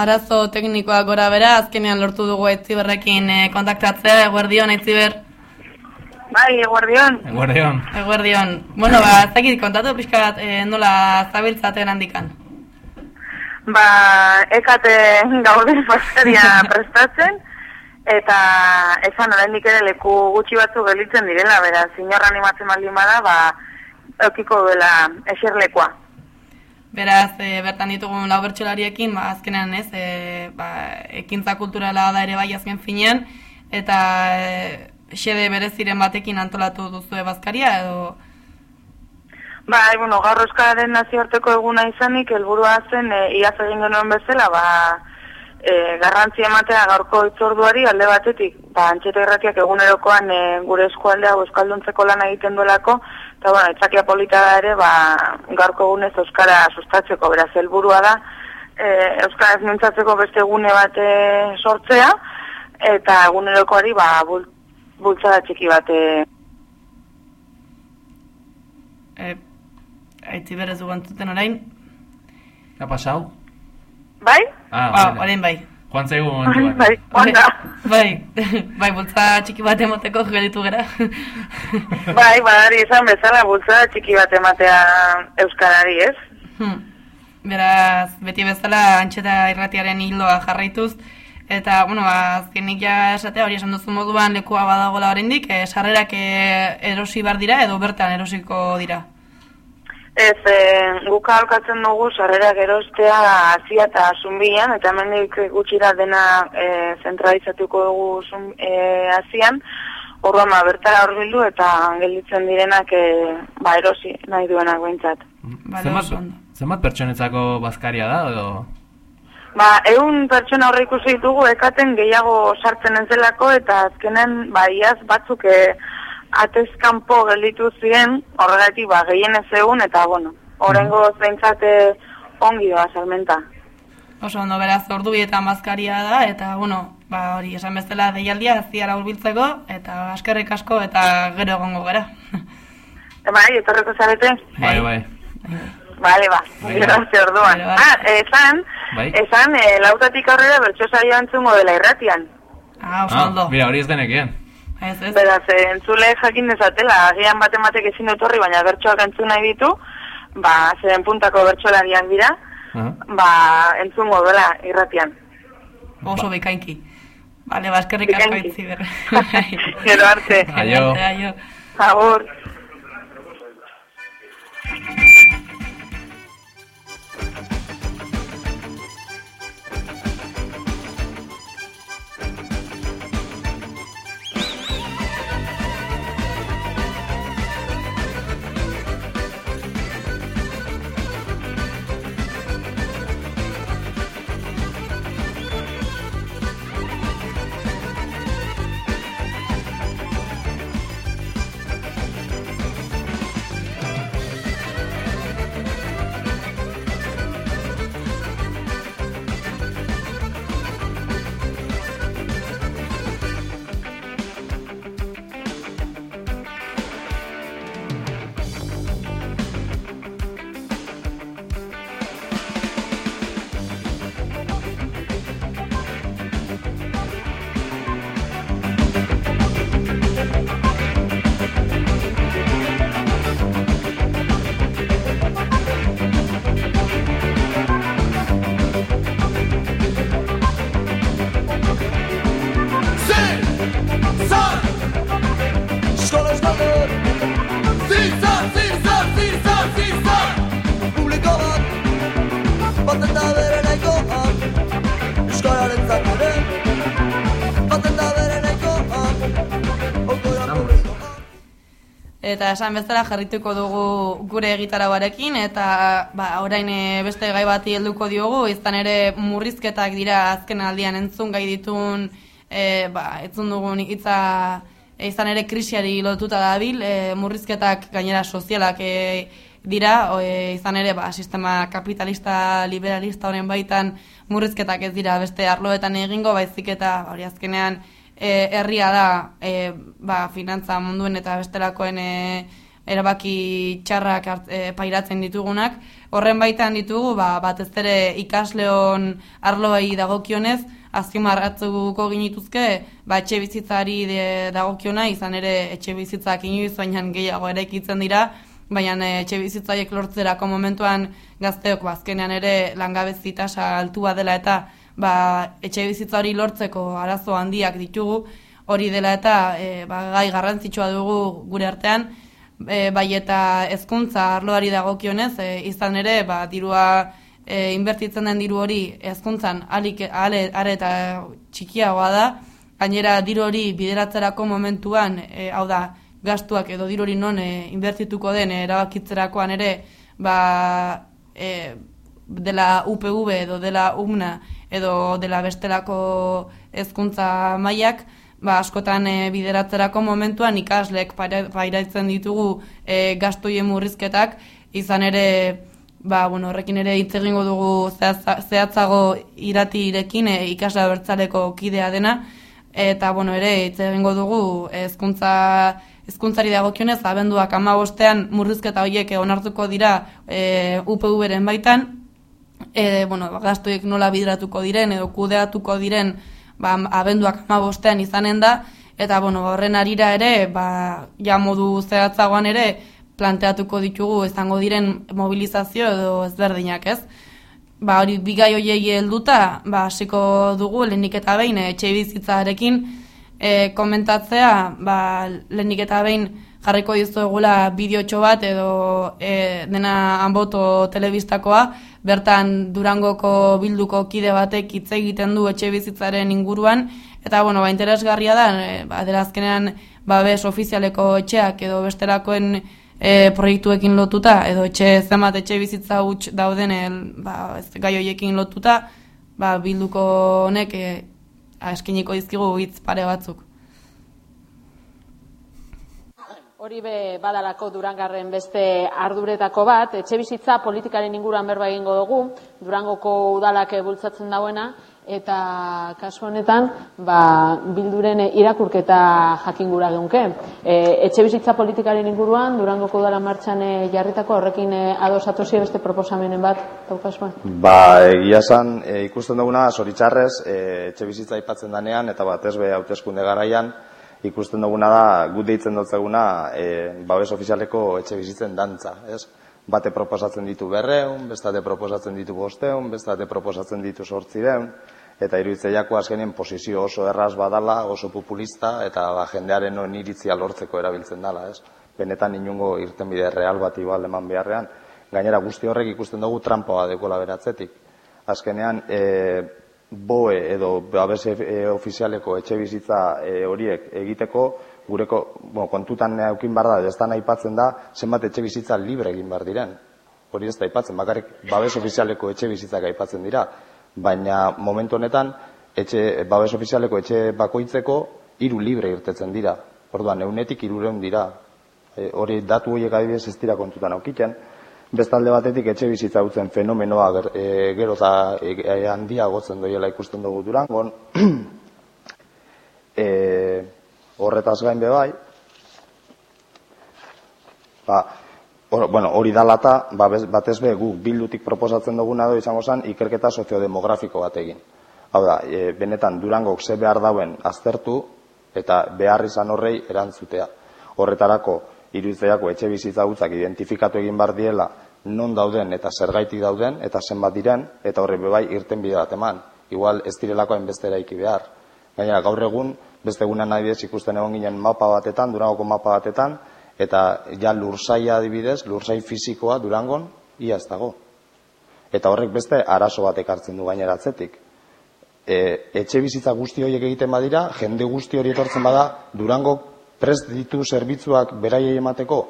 Arazo teknikoak gora bera, azkenean lortu dugu Aitziberrekin e, kontaktatzea, eguerdion Aitziber.
Bai, eguerdion.
Eguerdion.
Eguerdion. Bueno, ba, ez dakit kontatu pixka bat e, nola zabiltzaten handikan.
Ba, ekate gaude pasteria prestatzen, eta esan oraindik ere leku gutxi batzu gelditzen direla, beraz, inorra animatzen baldin bada, ba, eukiko duela eserlekoa.
Beraz, e, bertan ditugun lau bertsolariekin, ba, azkenean ez, e, ba, ekintza kulturala da ere bai azken finean, eta e, xede bereziren batekin antolatu duzu bazkaria, edo...
Bai, bueno, gaur Euskararen nazioarteko eguna izanik, helburua zen, e, iaz egin genuen bezala, ba, e, garrantzi ematea gaurko itzorduari alde batetik, ba, antxeta irratiak egunerokoan e, gure eskualdea euskalduntzeko lan egiten duelako, eta bueno, etzakia polita da ere, ba, gaurko egunez Euskara sustatzeko, beraz, helburua da, e, Euskaraz mintzatzeko beste egune bat e, sortzea, eta egunerokoari, ba, bul, bultzada txiki bat e,
E, Aitzi berez dugu orain.
Ha pasau?
Bai?
Ah,
Ba,
vale.
orain bai.
Joan zaigu momentu bat.
Bai, onda.
Bai, bai, bultza txiki bat emoteko gelitu gera.
Bai, badari izan bezala bultzada txiki bat ematea Euskarari, ez?
Hmm. Beraz, beti bezala antxeta irratiaren hildoa jarraituz, eta, bueno, ba, azkenik ja esatea hori esan duzu moduan lekua badagola oraindik, e, sarrerak e, erosi bar dira edo bertan erosiko dira.
Ez, e, guk ahalkatzen dugu sarrerak erostea Asia eta Zumbian, eta hemendik gutxira dena e, zentralizatuko dugu zun, e, Asian, Orduan, ba, bertara horbildu eta gelditzen direnak e, ba, erosi nahi duenak behintzat.
Zenbat,
oso ondo.
zenbat pertsonetzako bazkaria da, edo...
Ba, egun pertsona horre ikusi ditugu ekaten gehiago sartzen ez delako eta azkenen ba, iaz batzuk e, atezkanpo gelditu ziren horregatik ba, gehien ez egun eta bueno, horrengo zeintzat e, ongi doa salmenta.
Oso ondo, beraz, ordu bietan bazkaria da, eta, bueno, ba, hori, esan bezala deialdia, ziara hurbiltzeko, eta askerrik asko, eta gero egongo gara.
E, bai, etorreko zarete?
Bai, bai.
Bale, ba, grazie orduan.
Bale, bai.
Ah, esan,
Bai.
esan, e, lautatik aurrera bertso saio antzungo dela irratian.
Ah, oso
Ah,
ondo.
mira, hori ez denekien.
Ez, ez.
Beraz, e, entzule jakin dezatela, agian bat ematek ezin dut horri, baina bertsoak entzun nahi ditu, ba, zeren puntako bertsolariak dira,
Aha.
ba, entzungo dela irratian.
Oso bikainki. Bale, ba, eskerrik asko itzi berre.
Gero arte.
Aio.
Aio.
Agur.
Eta esan bezala jarrituko dugu gure egitarauarekin eta ba, orain e, beste gai bati helduko diogu, izan ere murrizketak dira azken aldian entzun gai ditun e, ba, etzun dugun hitza e, izan ere krisiari lotuta dabil, e, murrizketak gainera sozialak e, dira, o, e, izan ere ba, sistema kapitalista liberalista honen baitan murrizketak ez dira beste arloetan egingo, baizik eta hori azkenean herria da e, ba, finantza munduen eta bestelakoen e, erabaki txarrak e, pairatzen ditugunak. Horren baitan ditugu, ba, batez ere ikasleon arloei dagokionez, azpimarratuko ginituzke, ba, etxe bizitzari de, dagokiona, izan ere etxe bizitzak inoiz baina gehiago eraikitzen dira, baina e, etxe bizitzaiek lortzerako momentuan gazteok ba, azkenean ere langabezi tasa altua dela eta ba, etxe bizitza hori lortzeko arazo handiak ditugu, hori dela eta e, ba, gai garrantzitsua dugu gure artean, e, bai eta hezkuntza arloari dagokionez, e, izan ere, ba, dirua e, inbertitzen den diru hori hezkuntzan alik ale are eta txikiagoa da. Gainera diru hori bideratzerako momentuan, e, hau da, gastuak edo diru hori non e, inbertituko den e, erabakitzerakoan ere, ba, e, dela UPV edo dela UMNA edo dela bestelako hezkuntza mailak, ba, askotan e, bideratzerako momentuan ikasleek paira- pairatzen ditugu e, gastuien murrizketak, izan ere, ba, bueno, horrekin ere hitz egingo dugu zehatza- zehatzago iratirekin e, ikasle abertzaleko kidea dena, eta bueno, ere hitz egingo dugu hezkuntza hezkuntzari dagokionez abenduak 15ean murrizketa horiek onartuko dira e, UPV-ren baitan, e, bueno, gastuek nola bidratuko diren edo kudeatuko diren ba, abenduak amabostean izanen da, eta bueno, ba, horren arira ere, ba, ja modu zehatzagoan ere, planteatuko ditugu izango diren mobilizazio edo ezberdinak, ez? Ba, hori bigai hoiei helduta, ba, hasiko dugu lehenik eta behin eh, etxe bizitzarekin e, komentatzea, ba, lehenik eta behin jarriko dizuegula bideotxo bat edo e, dena anboto telebistakoa, bertan Durangoko bilduko kide batek hitz egiten du etxe bizitzaren inguruan, eta bueno, ba, interesgarria da, e, ba, dela azkenean babes ofizialeko etxeak edo bestelakoen e, proiektuekin lotuta, edo etxe zenbat etxe bizitza huts dauden el, ba, ez, gai horiekin lotuta, ba, bilduko honek e, eskiniko dizkigu hitz pare batzuk.
Hori be badalako Durangarren beste arduretako bat, etxe bizitza politikaren inguruan berba egingo dugu, Durangoko udalak bultzatzen dauena, eta kasu honetan ba, bilduren irakurketa jakingura geunke. E, etxe bizitza politikaren inguruan, Durangoko udala martxan e, jarritako horrekin e, adosatosia beste proposamenen bat, daukazua?
Ba, egia esan, e, ikusten duguna, zoritzarrez, e, etxe bizitza aipatzen danean, eta batez be hauteskunde garaian, ikusten duguna da, gut deitzen dutzeguna, e, babes ofizialeko etxe bizitzen dantza, ez? Bate proposatzen ditu berreun, bestate proposatzen ditu bosteun, bestate proposatzen ditu sortzireun, eta iruditzeiako azkenien posizio oso erraz badala, oso populista, eta ba, jendearen non iritzia lortzeko erabiltzen dala, ez? Benetan inungo irtenbide real bat igual eman beharrean. Gainera guzti horrek ikusten dugu trampoa dekola beratzetik. Azkenean, e, boe edo babes e, ofizialeko etxe bizitza e, horiek egiteko, gureko, bueno, kontutan eukin bar da, ez da aipatzen da, zenbat etxe bizitza libre egin bar diren. Hori ez da aipatzen, bakarrik babes ofizialeko etxe bizitzak aipatzen dira. Baina momentu honetan, etxe, babes ofizialeko etxe bakoitzeko hiru libre irtetzen dira. Orduan, eunetik irureun dira. E, hori datu horiek adibidez ez dira kontutan aukiten. Bestalde batetik etxe bizitza utzen fenomenoa ger, e, gero eta e, e, handia gotzen doiela ikusten dugu durangon. e, horretaz gain be bai, ba, Hor, bueno, hori dalata, ba, bez- batez be guk bildutik proposatzen duguna do izango zen ikerketa soziodemografiko bat egin. Hau da, e, benetan Durangok ze behar dauen aztertu eta behar izan horrei erantzutea. Horretarako iruditzeiako etxe bizitza gutzak identifikatu egin bar diela non dauden eta zergaitik dauden eta zenbat diren eta horre bebai irten bide bat eman. Igual ez direlako hainbeste eraiki behar. Gainera gaur egun beste egunan adibidez ikusten egon ginen mapa batetan, Durangoko mapa batetan, eta ja lursaia adibidez, lursai fisikoa Durangon ia ez dago. Eta horrek beste arazo bat ekartzen du gaineratzetik. E, etxe bizitza guzti horiek egiten badira, jende guzti hori etortzen bada, Durango prest ditu zerbitzuak beraiei emateko,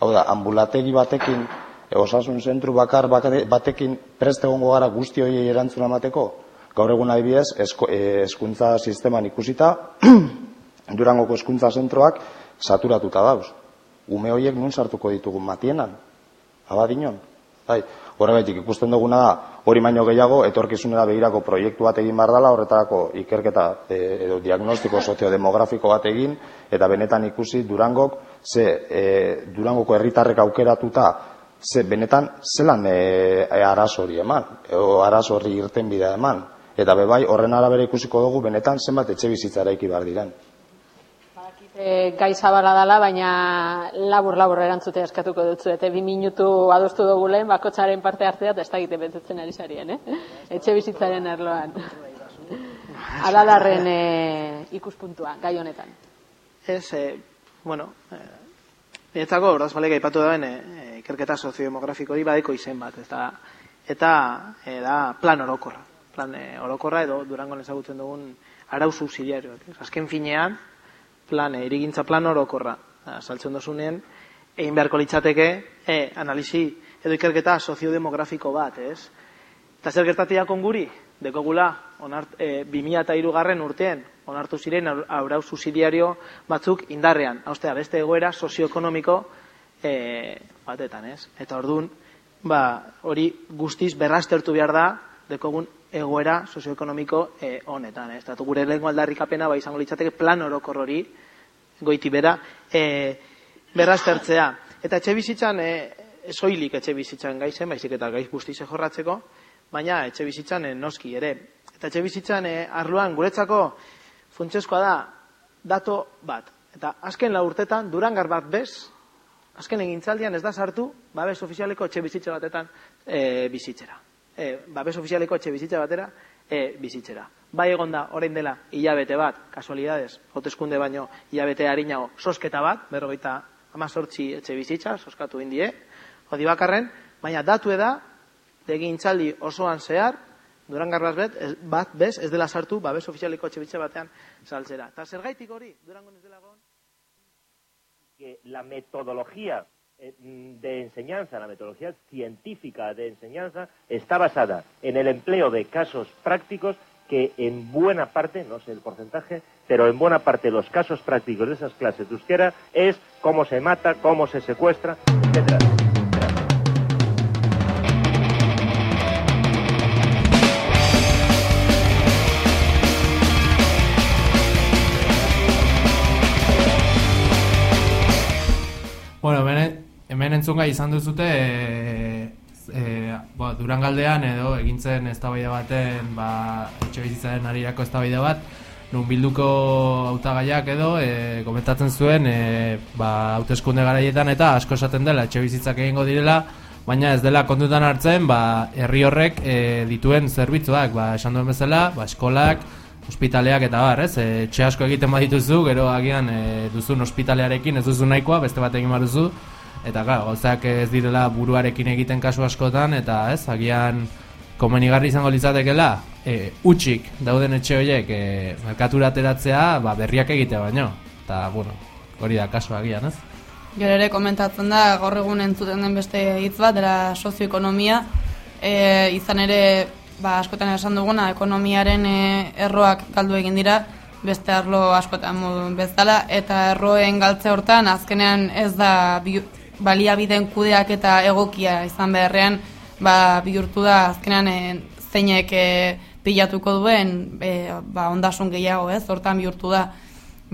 hau da, ambulategi batekin, osasun zentru bakar batekin prest egongo gara guzti horiei erantzuna emateko, gaur egun adibidez, esko, e, eskuntza sisteman ikusita, Durangoko eskuntza zentroak saturatuta dauz. Ume horiek nun sartuko ditugun matienan? Abadinon? Bai, horregaitik ikusten duguna da, hori baino gehiago, etorkizunera begirako proiektu bat egin behar dela, horretarako ikerketa e, edo diagnostiko soziodemografiko bat egin, eta benetan ikusi Durangok ze e, Durangoko herritarrek aukeratuta ze benetan zelan e, e, arazo hori eman, o arazo horri irten bidea eman. Eta bebai horren arabera ikusiko dugu benetan zenbat etxe bizitza eraiki behar diren.
E, gai zabala dela, baina labur-labur erantzute eskatuko dutzu, eta bi minutu adostu dugu lehen, bakotzaren parte hartzea, eta ez da egiten betetzen ari zarien, eh? Etxe bizitzaren erloan. Adalarren e, ikuspuntua, gai honetan.
Ez, e, bueno, e, niretzako, ordaz baleka ipatu dauen, e, ikerketa soziodemografiko hori badeko izen bat, eta, eta e, da plan orokorra. Plan e, orokorra edo durangon ezagutzen dugun arau subsidiarioak. ez? Azken finean, plan, e, irigintza plan orokorra, saltzen dozunean, egin beharko litzateke, e, analisi edo ikerketa soziodemografiko bat, ez? Eta zer gertatia konguri? Dekogula, onart, e, 2003 garren urtean, onartu ziren aur- aurau subsidiario batzuk indarrean. Haustea, beste egoera sozioekonomiko e, batetan, ez? Eta orduan, ba, hori guztiz berraztertu behar da, dekogun egoera sozioekonomiko e, honetan, ez? Eta gure lehen aldarrikapena, ba, izango litzateke plan orokor hori, goiti bera, e, berraztertzea. Eta etxe bizitzan, e, soilik etxe bizitzan gaizen, baizik eta gaiz guztiz jorratzeko, baina etxe bizitzan e, noski ere. Eta etxe bizitzan e, arloan guretzako funtsezkoa da dato bat. Eta azken lau urtetan, durangar bat bez, azken egintzaldian ez da sartu, babes ofizialeko etxe bizitza batetan e, bizitzera. E, babes ofizialeko etxe bizitza batera e, bizitzera. Bai egon da, orain dela, hilabete bat, kasualidades, hauteskunde baino hilabete harinago, sosketa bat, berrogeita amazortzi etxe bizitza, soskatu indie, hodi bakarren, baina datu da, degintzaldi osoan zehar, Durangar bat, bet, ez, bat bez, ez dela sartu, babes ofizialeko etxe bizitza batean saltzera. Eta zergaitik hori, Durangon ez dela
que la metodología de enseñanza, la metodología científica de enseñanza está basada en el empleo de casos prácticos que en buena parte, no sé el porcentaje, pero en buena parte los casos prácticos de esas clases de euskera es cómo se mata, cómo se secuestra, etcétera.
Entzungai izan duzute e, e, ba, Durangaldean edo egintzen eztabaida baten ba, etxe bizitzaren arirako eztabaida bat nun bilduko hautagaiak edo e, komentatzen zuen e, ba, hauteskunde garaietan eta asko esaten dela etxe bizitzak egingo direla baina ez dela kontutan hartzen ba, herri horrek e, dituen zerbitzuak ba, esan duen bezala, ba, eskolak ospitaleak eta bar, ez? E, etxe asko egiten badituzu, gero agian e, duzun ospitalearekin ez duzu nahikoa, beste bat egin baduzu eta claro, gauzak ez direla buruarekin egiten kasu askotan eta ez, agian komenigarri izango litzatekeela e, utxik dauden etxe horiek e, merkatura ateratzea ba, berriak egitea baino eta bueno, hori da kasu agian, ez?
Gero ere komentatzen da gaur egun entzuten den beste hitz bat dela sozioekonomia e, izan ere ba, askotan esan duguna ekonomiaren e, erroak galdu egin dira beste arlo askotan bezala eta erroen galtze hortan azkenean ez da bi, baliabideen kudeak eta egokia izan beharrean ba, bihurtu da azkenean e, zeinek e, pilatuko duen e, ba, ondasun gehiago ez hortan bihurtu da.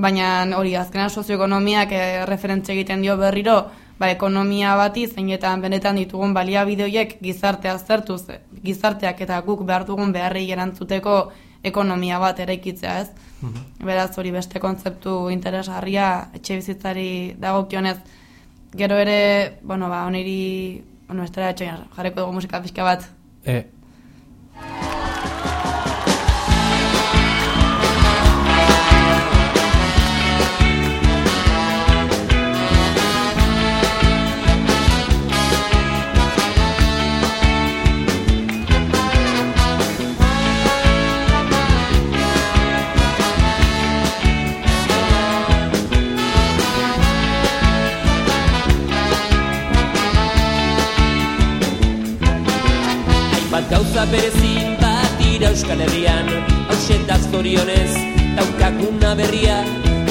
Baina hori azkenean sozioekonomiak e, referentzia egiten dio berriro ba, ekonomia bati zeinetan benetan ditugun baliabide horiek gizartea zertuz gizarteak eta guk behar dugun beharrei erantzuteko ekonomia bat eraikitzea ez? Beraz hori beste kontzeptu interesgarria etxe bizitzari dagokionez gero ere bueno ba oniri bueno estera etxean jarreko dugu musika pixka bat.
E,
bat gauza berezin bat dira Euskal Herrian. Hauxetaz zorionez daukaguna berria.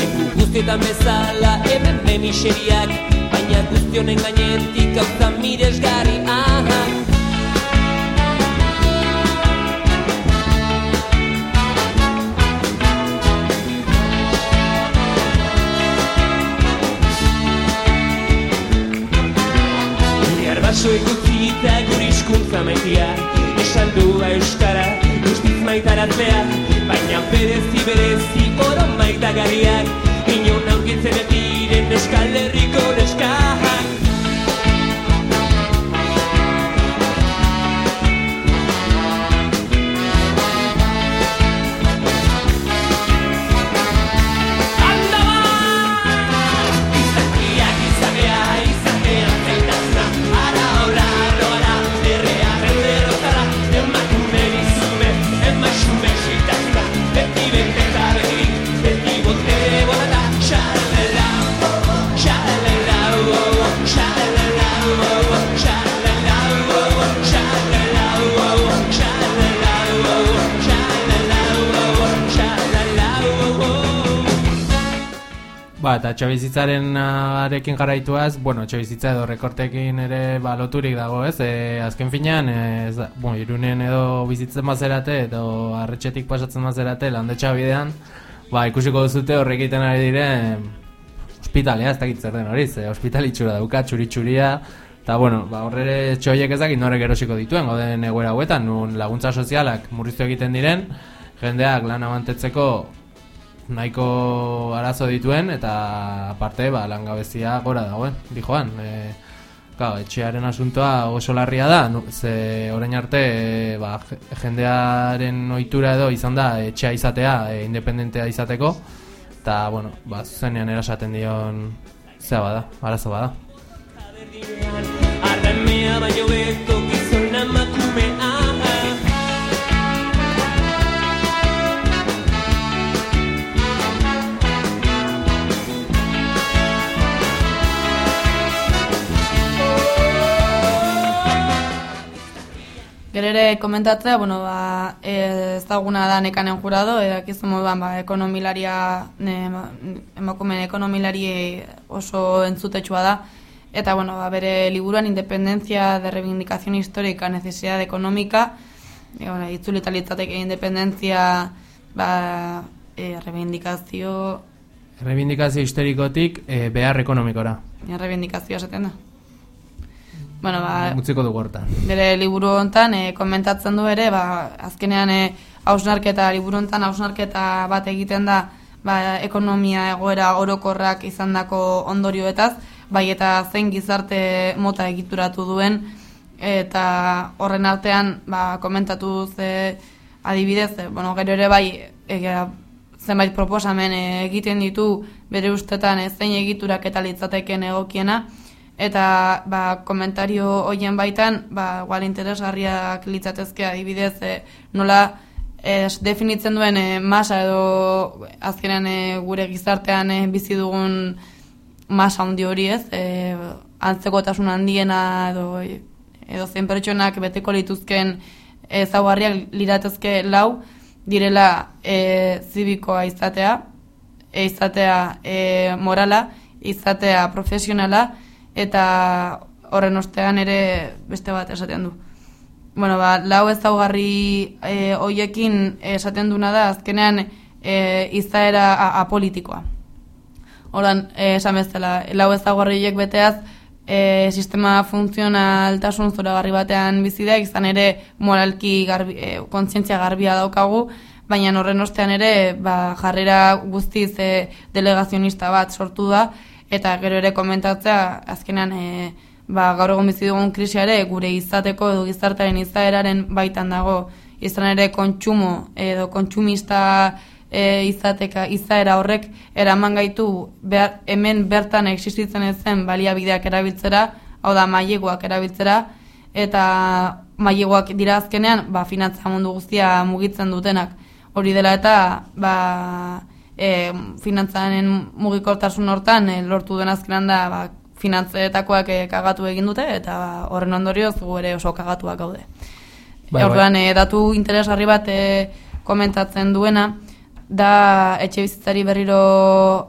Eku guztietan bezala hemen bemiseriak Baina guztionen gainetik gauza miresgarri aha. Arbaso ikutzita gure iskuntza maitia Esan du euskara guztiz maitaratzea Baina berezi berezi oro maitagarriak Inon aurkitzen ez diren Euskal Herriko neskak
Ba, eta etxebizitzaren arekin jarraituaz, bueno, etxebizitza edo rekortekin ere ba, loturik dago, ez? E, azken finean, e, ez bueno, irunen edo bizitzen bazerate, edo arretxetik pasatzen bazerate, landetxa bidean, ba, ikusiko duzute horrek egiten ari diren ospitalea, ez dakit zer den hori, ze ospitalitxura dauka, txuri-txuria, eta bueno, ba, horre txoiek ez dakit norek erosiko dituen, goden egoera hauetan, nun laguntza sozialak murriztu egiten diren, jendeak lan amantetzeko nahiko arazo dituen eta aparte ba, langabezia gora dagoen, dijoan. E, Claro, etxearen asuntoa oso larria da, ze orain arte e, ba, je- jendearen ohitura edo izan da etxea izatea, e, independentea izateko, eta, bueno, ba, zuzenean erasaten dion zea bada, arazo bada.
Ere komentatzea, bueno, ba, eh, ezaguna da nekanen jurado, edakizu moduan, ba, ekonomilaria, ne, ma- emakumeen ekonomilari oso entzutetsua da, eta, bueno, ba, bere liburuan independencia de reivindicación histórica, necesidad económica, e, bueno, itzulita litzateke independentzia, ba, e, reivindikazio,
Reivindikazio historikotik e, behar ekonomikora.
e, reivindikazioa esaten da. Bueno, ba,
Utziko dugu hortan.
bere liburu hontan e, komentatzen du ere, ba, azkenean e, hausnarketa liburu hontan hausnarketa bat egiten da ba, ekonomia egoera orokorrak izandako ondorioetaz, bai eta zein gizarte mota egituratu duen eta horren artean ba, komentatu ze adibidez, e, bueno, gero ere bai e, zenbait proposamen e, egiten ditu bere ustetan e, zein egiturak eta litzateken egokiena eta ba, komentario hoien baitan ba, igual interesgarriak litzatezke adibidez e, nola es, definitzen duen e, masa edo azkenean e, gure gizartean e, bizi dugun masa handi hori ez? E, antzekotasun handiena edo edo zein pertsonak beteko lituzken ezaugarriak liratezke lau direla e, zibikoa izatea, e, izatea e, morala, izatea profesionala, eta horren ostean ere beste bat esaten du. Bueno, ba, lau ezaugarri e, hoiekin esaten duna da, azkenean e, izaera apolitikoa. Horan, eh, esan bezala, lau ezaugarriek beteaz, e, sistema funtzionaltasun zoragarri batean bizi da, izan ere moralki garbi, e, kontzientzia garbia daukagu, baina horren ostean ere ba, jarrera guztiz e, delegazionista bat sortu da, eta gero ere komentatzea, azkenean e, ba, gaur egun bizi dugun krisia ere gure izateko edo gizartearen izaeraren baitan dago, izan ere kontsumo edo kontsumista e, izateka izaera horrek eraman gaitu behar, hemen bertan existitzen ez zen baliabideak erabiltzera, hau da maileguak erabiltzera eta maileguak dira azkenean ba finantza mundu guztia mugitzen dutenak. Hori dela eta ba e, finantzaren mugikortasun hortan e, lortu den azkenan da ba, finantzeetakoak e, kagatu egin dute eta ba, horren ondorioz gu ere oso kagatuak gaude.
Bai,
Orduan, e, datu interesgarri bat e, komentatzen duena, da etxe bizitzari berriro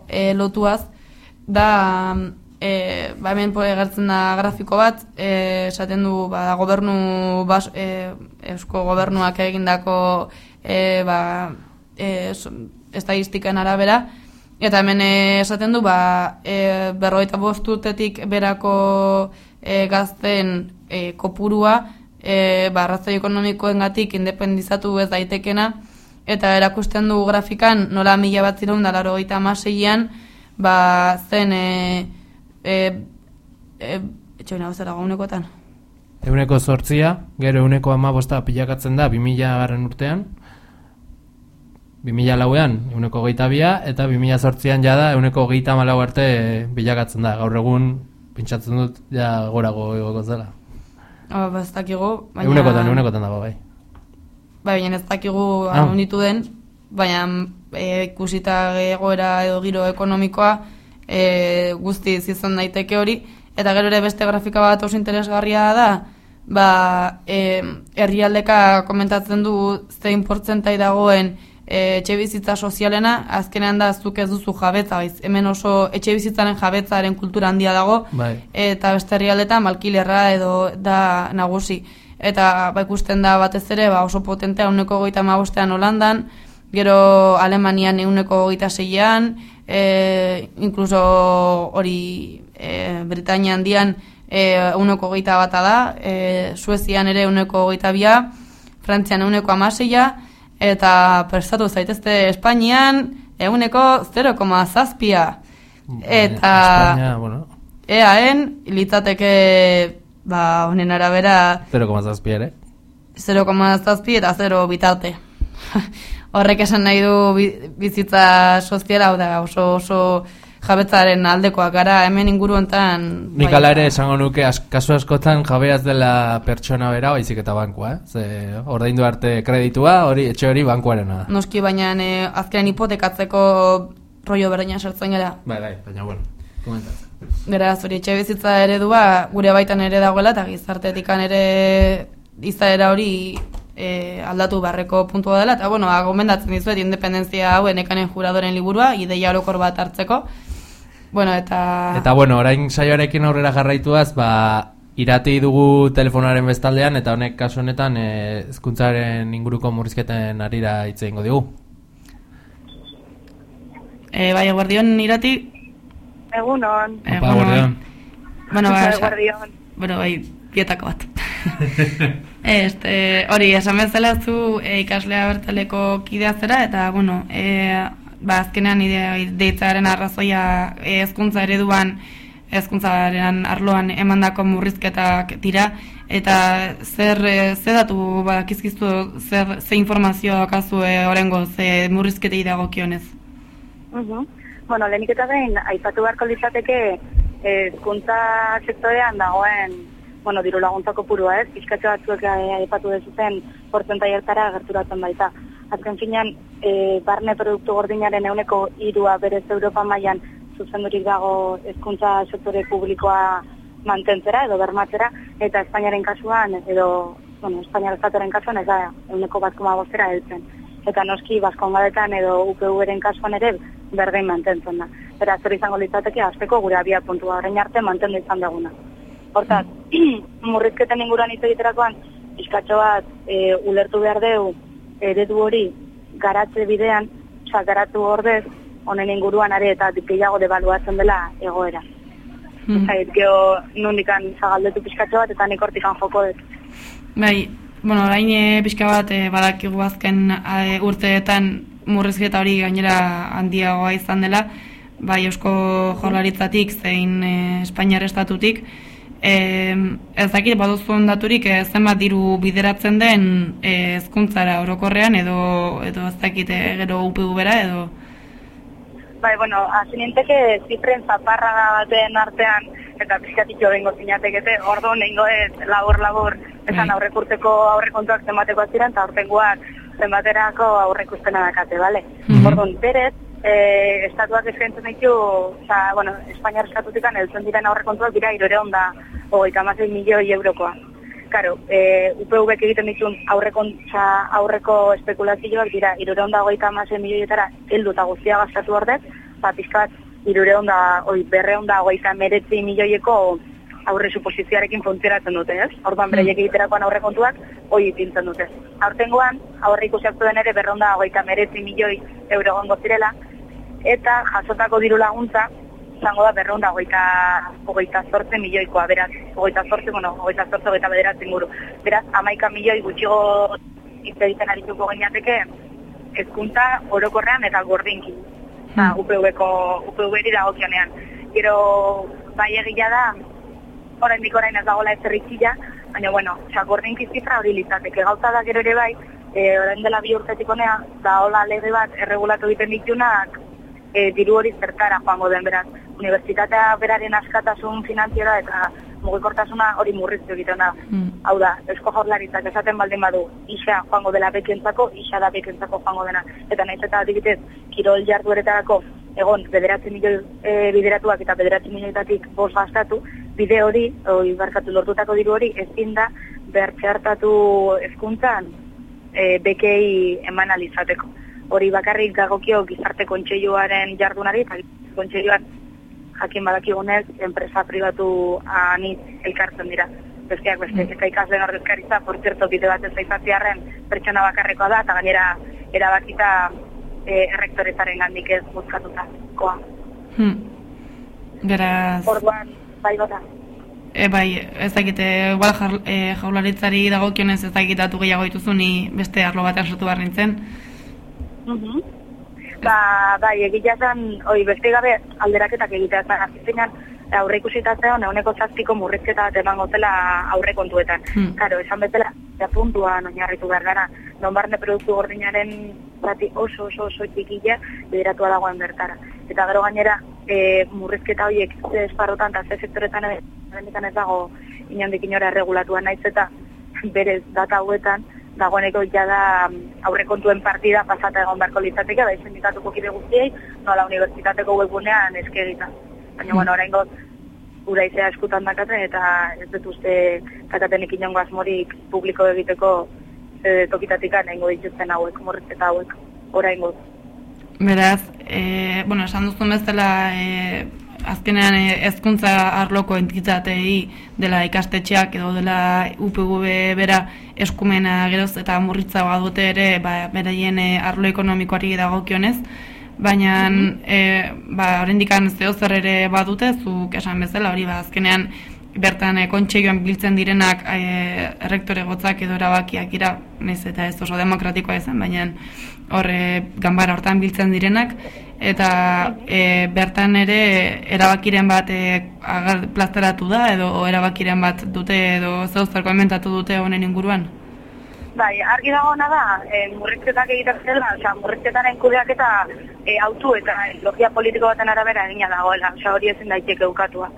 e, lotuaz, da e, ba hemen po egertzen da grafiko bat, e, esaten du ba, gobernu bas, e, eusko gobernuak egindako e, ba, e, so- estadistikan arabera, eta hemen e, esaten du ba, e, berrogeita bost urtetik berako e, gazten e, kopurua e, ba, arrazoi ekonomikoengatik independizatu ez daitekena eta erakusten du grafikan nola mila bat zireun da laro amaseian ba, zen e, e, e, etxoina gozera gaunekotan
Euneko zortzia, gero euneko amabosta pilakatzen da 2000 garren urtean, 2000 lauean euneko geita bia, eta 2000 zortzian jada euneko geita malau arte bilakatzen da. Gaur egun, pintsatzen dut, ja gorago egoko zela.
Ah, ba, ez dakigu, baina...
Eunekotan, eunekotan dago, bai.
Ba, baina ez dakigu
Ah.
unitu den, baina e, ikusita egoera edo giro ekonomikoa e, guztiz izan daiteke hori, eta gero ere beste grafika bat oso interesgarria da, ba, e, herrialdeka komentatzen du zein portzentai dagoen e, etxe bizitza sozialena, azkenean da zuk ez duzu jabetza, baiz, hemen oso etxe bizitzaren jabetzaren kultura handia dago,
Bai.
eta beste herrialdetan malkilerra edo da nagusi. Eta ba, ikusten da batez ere ba, oso potentea uneko goita magostean Holandan, gero Alemanian euneko goita zeian, e, inkluso hori e, Britania handian e, uneko goita bata da, e, Suezian ere uneko goita bia, Frantzian euneko amaseia, eta prestatu zaitezte Espainian euneko 0,zazpia. Eta
Espainia, bueno,
eaen litzateke ba, honen arabera
0,zazpi ere.
0,zazpi eta 0 bitarte. Horrek esan nahi du bi- bizitza soziala, hau da oso oso jabetzaren aldekoak gara hemen inguru hontan
Nik
bai,
ere esango nuke az, kasu askotan jabeaz dela pertsona bera baizik eta bankua, eh? Ze ordaindu arte kreditua, hori etxe hori bankuarena
noski baina e, azkenean hipotekatzeko rollo berdina sartzen gara.
Bai, bai, baina bueno, komentatzen.
Beraz, hori etxe bizitza eredua gure baitan ere dagoela eta gizartetikan ere izaera hori e, aldatu barreko puntua dela eta bueno, ba, gomendatzen dizuet independentzia hau enekanen juradoren liburua ideia orokor bat hartzeko. Bueno, eta
Eta bueno, orain saioarekin aurrera jarraituaz, ba, irati dugu telefonaren bestaldean, eta honek kasu honetan eh, hezkuntzaren inguruko murrizketen arira hitz egingo digu.
e, bai, guardion irati
Egunon.
Opa, guardion.
Bueno, ba,
Eguerdion.
bueno, bai, pietako bat. este, hori, esan bezala zu e, ikaslea bertaleko kidea zera, eta, bueno, e, ba, azkenean deitzaren arrazoia e, hezkuntza ereduan, hezkuntzaren arloan emandako murrizketak dira, eta zer, e, zer datu bakizkiztu, zer, ze informazio daukazu e, orengo, ze murrizketei dagokionez?
Mhm. Bueno, lehenik eta behin, aipatu beharko litzateke eh, hezkuntza sektorean dagoen, bueno, diru laguntza kopurua ez, pixkatxo batzuek eh, aipatu dezuten portzentaiertara gerturatzen baita. Azken finean, e, barne produktu gordinaren euneko irua berez Europa mailan zuzendurik dago hezkuntza sektore publikoa mantentzera edo bermatzera, eta Espainiaren kasuan, edo, bueno, Espainiar estatuaren kasuan ez da euneko bat koma bostera heltzen. Eta noski Baskongadetan edo UPV-ren kasuan ere berdin mantentzen da. Beraz, hori izango litzateke azteko gure abia puntua orain arte mantendu izan duguna. Hortaz, murrizketen inguruan hitz egiterakoan, pixkatxo bat e, ulertu behar dugu eredu hori garatze bidean, oza, garatu ordez, honen inguruan are eta gehiago debaluatzen dela egoera.
Hmm.
Zait, geho nundikan zagaldetu pixkatxo bat eta nik hortikan joko dut.
Bai, bueno, orain e, pixka bat e, badakigu azken e, urteetan murrizketa hori gainera handiagoa izan dela, bai Eusko Jaurlaritzatik zein e, Espainiar estatutik. E, ez dakit baduzun daturik e, zenbat diru bideratzen den e, hezkuntzara orokorrean edo edo ez dakit e, gero UPU bera edo
Bai, bueno, hasi ninteke zifren zaparraga baten artean, eta pixkatik jo bengo zinatekete, ordo nengo ez, labor-labor, esan
Bai.
aurrekurteko aurrekontuak zenbateko ziren, eta aurtengoak zenbaterako aurrekustena dakate, bale?
Mhm.
Orduan, berez, e, estatuak eskaintzen ditu, oza, bueno, Espainiar estatutik heltzen diren aurrekontuak dira iroreon da hogeita hamasei milioi eurokoa. Karo, e, UPV-ek egiten ditun aurrekontza aurreko espekulazioak dira irureon da hogeita hamasei milioietara heldu eta guztia gastatu ordez, ba, pizkat irureon da, oi, berreon da hogeita meretzi milioieko aurre suposizioarekin funtzionatzen dute, ez? Orduan bereiek egiterakoan aurrekontuak hoi ipintzen dute. Aurtengoan, aurre ikusiak zuen ere berronda hogeita meretzi milioi euro gongo zirela, eta jasotako diru laguntza izango da berreunda hogeita, hogeita zortze milioikoa, beraz, hogeita zortze, bueno, hogeita zortze, hogeita bederatzi inguru. Beraz, amaika milioi gutxigo hitz egiten arituko gineateke, ezkuntza orokorrean eta gordinki. Hmm. UPV-ko, UPV-ri dagokionean. Gero, bai egia da, oraindik orain ez dagoela ez erritxila, baina, bueno, oza, gordinki zifra hori litzateke. Gauza da gero ere bai, e, orain dela bi urtetik honea, da hola lege bat erregulatu egiten ditunak, e, diru hori zertara joango den beraz. Unibertsitatea beraren askatasun finanziera eta mugikortasuna hori murriztu egiten da. Hau da, esko jaurlaritzak esaten baldin badu, isa joango dela bekentzako, isa da bekentzako joango dena. Eta nahiz eta adibidez, kirol jardueretarako egon bederatzi milioi e, bideratuak eta bederatzi milioitatik bost gastatu, bide hori, oi, barkatu lortutako diru hori, ezin da bertxartatu ezkuntzan e, bekei eman alizateko. Hori bakarrik dagokio gizarte kontseiluaren jardunari, eta kontseiluan jakin badakigunez, enpresa pribatu anit elkartzen dira. Besteak beste, eta ikasleen ordezkaritza, por cierto, bide bat ez aipatziarren pertsona bakarrekoa da, eta gainera erabakita e, errektoretaren gandik ez bozkatuta. Koa.
Hmm. Beraz...
Orduan, bai bota.
E, bai, ez dakite, igual jar, e, jaularitzari dagokionez ez dakitatu gehiago dituzuni beste arlo batean sortu behar nintzen.
Mhm. Ba, bai, egitea zen, oi, beste gabe alderaketak egitea zen, azkenean aurre ikusita zeon, eguneko zazpiko murrizketa bat emango zela aurre kontuetan.
Hmm.
Karo, esan bezala, ja puntuan oinarritu behar gara, non barne produktu gordinaren zati oso oso oso txikila bideratua dagoen bertara. Eta gero gainera, e, murrizketa horiek ze esparrotan eta ze sektoretan ez dago inondik inora erregulatua naiz eta berez data hauetan, dagoeneko ja da mm, aurrekontuen partida pasata egon beharko litzateke, bai sindikatuko kide guztiei, nola unibertsitateko webunean eskegita. Baina, bueno, oraingo ura izea eskutan dakaten, eta ez dut uste dakatenik inongo asmorik publiko egiteko e, tokitatikan egingo dituzten hauek, morrizketa hauek, oraingo.
Beraz, e, bueno, esan duzun bezala, e, azkenean e, hezkuntza arloko entitatei dela ikastetxeak edo dela UPV bera eskumena geroz eta murritzagoa dute ere ba, beraien e, arlo ekonomikoari dagokionez, baina e, ba, orendikan zeo zer ere badute, zuk esan bezala hori ba, azkenean bertan e, kontseioan biltzen direnak e, errektore gotzak edo erabakiak ira, nez eta ez oso demokratikoa izan, baina horre ganbara hortan biltzen direnak, eta e, bertan ere erabakiren bat e, agar, plazteratu da, edo erabakiren bat dute, edo zeu komentatu dute honen inguruan?
Bai, argi dagoena da, e, murrizketak egiten zela, osea, murrizketaren kudeak eta e, autu eta logia politiko baten arabera egina dagoela, osea, hori ezin daiteke eukatua.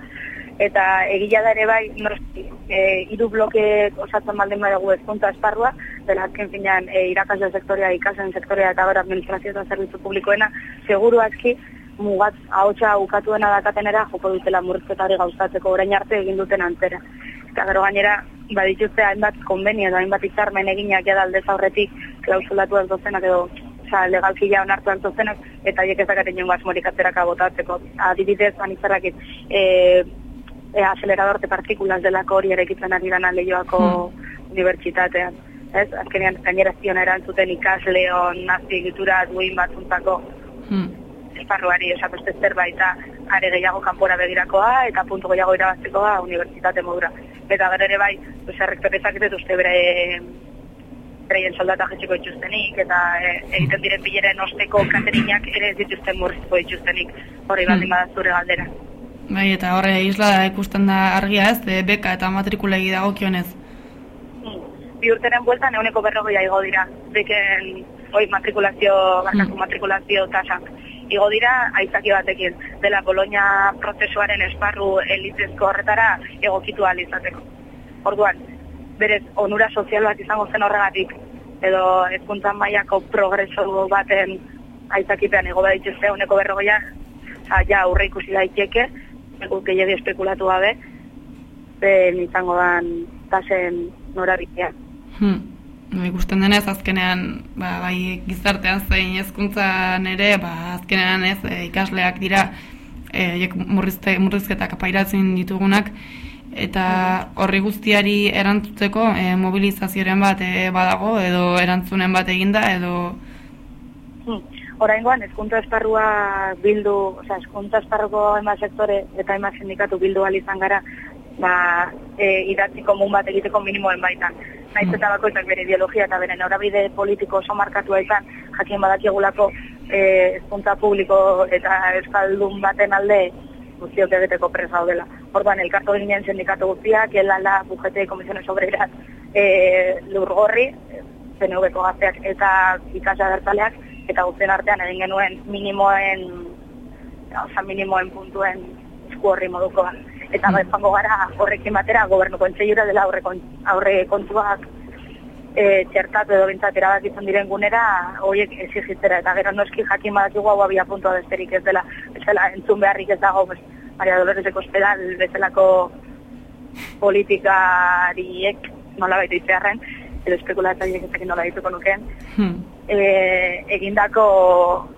Eta egila da ere bai, noski, e, hiru bloke osatzen baldin badugu ezkuntza esparrua, dela azken finean e, irakasle sektorea, ikasen sektorea eta gara administrazio eta zerbitzu publikoena, seguru aski, mugat ahotsa ukatuena dakatenera joko dutela murrizketari gauzatzeko orain arte egin duten antzera. Eta gero gainera, badituzte hainbat konbenio edo hainbat izarmen eginak jada aldez aurretik klausulatu ez dozenak edo oza, legalki ja onartu ez dozenak, eta hiek ez dakaten jongo asmorik atzeraka botatzeko. Adibidez, anitzarrakit, e, e, acelerador de partikulas delako hori erekitzen ari dana lehioako unibertsitatean. Ez, azkenean gainera zion erantzuten ikasleon, nazi egitura duin batzuntzako
Hmm.
esparruari, osa beste zerbait are gehiago kanpora begirakoa eta puntu gehiago irabaztekoa unibertsitate modura. Eta gero ere bai, pues errektorezak ez uste bere beraien soldata jetxeko dituztenik eta e, egiten diren bileren osteko katerinak ere ez dituzten murrizko dituztenik hori baldin
Hmm.
bada zure galdera.
Bai, eta horre isla ikusten da argia ez, de beka eta matrikulegi dagokionez.
bi urteren bueltan euneko berrogeia igo dira. Beken, oi, matrikulazio, barkako matrikulazio tasak. Igo dira, aizaki batekin, dela Bologna prozesuaren esparru elitezko horretara egokitu izateko. Orduan, berez, onura sozial bat izango zen horregatik, edo ezkuntzan mailako progreso baten aizakipean igo badituzte euneko berrogeia, ja aurre ikusi daiteke, guk gehiagi espekulatu gabe, zen izango dan tasen norabidea.
Hmm. Ba, ikusten denez, azkenean, ba, bai gizartean zein hezkuntzan ere, ba, azkenean ez, e, ikasleak dira, e, murrizte, murrizketak pairatzen ditugunak, eta horri guztiari erantzuteko e, mobilizazioren bat e, badago, edo erantzunen bat eginda, edo...
Hmm. Oraingoan hezkuntza esparrua bildu, osea hezkuntza esparruko hainbat sektore eta hainbat sindikatu bildu ahal izan gara, ba, e, idatzi komun bat egiteko minimoen baitan. Naiz eta bakoitzak bere ideologia eta bere norabide politiko oso markatua izan, jakin badakigulako e, hezkuntza publiko eta euskaldun baten alde guztiok egiteko presa gaudela. Orduan, elkartu ginen sindikatu guztiak, elala, bujete, komisiones obreras, e, lurgorri, PNV-ko gazteak eta ikasa bertzaleak, eta guztien artean egin genuen minimoen, oza, minimoen puntuen esku horri modukoa. Eta mm. joango gara horrekin batera gobernu kontseiura dela aurre, aurre kontuak e, txertatu edo bintzat erabak izan diren gunera horiek exigitzera. Eta gero noski jakin badakigu hau abia puntua besterik ez dela, bezala entzun beharrik ez dago, pues, Maria Dolores de Cospedal bezalako politikariek nola baitu itzearen, edo espekulatzaileek ezakin nola dituko nukeen, e, egindako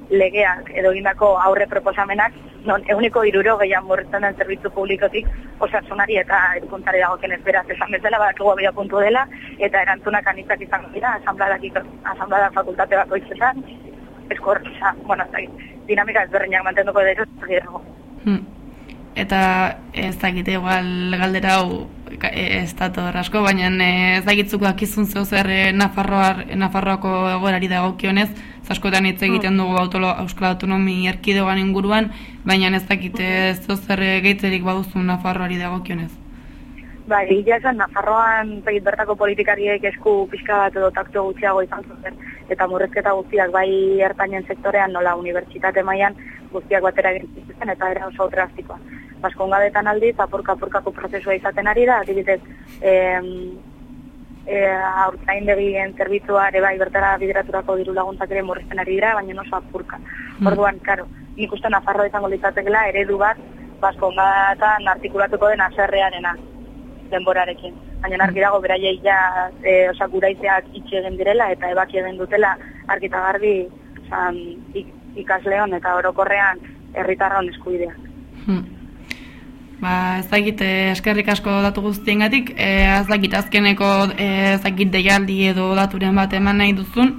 legeak edo egindako aurre proposamenak non eguneko iruro gehiago murrizten den zerbitzu publikotik osasunari eta hezkuntzari dagokienez beraz esan bezala badakigu abia puntu dela eta erantzunak anitzak izango dira asambladak asamblada fakultate bakoitzetan eskor, bueno, dinamika ezberdinak mantenduko dira.
Hmm. Eta ez dakite igual galdera hau e, ez dator asko, baina ez dakitzuko akizun zeu zer e, Nafarroar, Nafarroako egoerari dagokionez, ez askotan hitz egiten dugu autolo, Euskal Autonomi erkidegoan inguruan, baina ez dakite zeu zer e, gehitzerik baduzu Nafarroari dagokionez.
Ba, egia esan, Nafarroan bertako politikariek esku pixka bat edo takto gutxiago izan zuten, eta murrezketa guztiak bai ertainen sektorean nola unibertsitate mailan guztiak batera egin zituzten eta era oso drastikoa. Baskongadetan aldiz, apurka-apurkako prozesua izaten ari da, adibidez, em, e, haurtzaindegien zerbitzua ere bai bertara bideraturako diru laguntzak ere murrizten ari dira, baina oso apurka.
Hmm.
Orduan, karo, nik uste Nafarroa izango litzatekela eredu bat baskongadetan artikulatuko den aserrearena denborarekin. Baina argi dago beraiei ja e, osea guraizeak itxi egin direla eta ebaki egin dutela argi eta garbi osan, ik, ikasleon eta orokorrean herritarron eskubideak.
Hmm. Ba, ez dakit, eh, eskerrik asko datu guztiengatik, eh, ez dakit azkeneko eh, ez dakit deialdi edo daturen bat eman nahi duzun.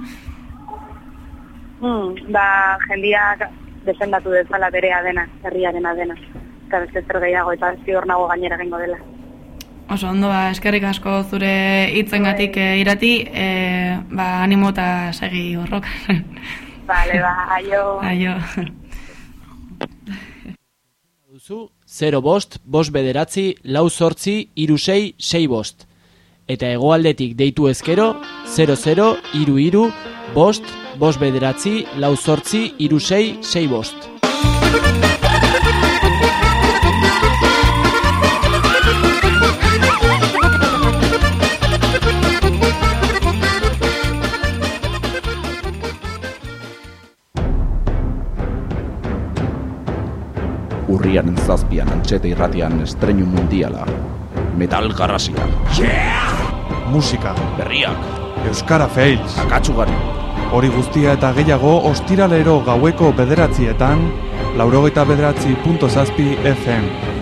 Hmm, ba, jendiak defendatu dezala berea dena, herriarena dena. Eta beste zer gehiago eta ziur nago gainera egingo dela.
Oso ondo, ba, eskerrik asko zure hitzengatik eh, irati, eh, ba, animo eta segi horrok.
Vale, ba, aio.
Aio.
duzu 0 bost, bost bederatzi, lau sortzi, iru sei, sei bost. Eta hegoaldetik deitu ezkero 00 iru iru, bost, bost bederatzi, lau sortzi, iru sei, sei bost.
Urriaren zazpian antxete irratian estreinu mundiala. Metal garrasia.
Musika.
Berriak.
Euskara fails.
Akatsugari.
Hori guztia eta gehiago ostiralero gaueko bederatzietan, laurogeita bederatzi FM.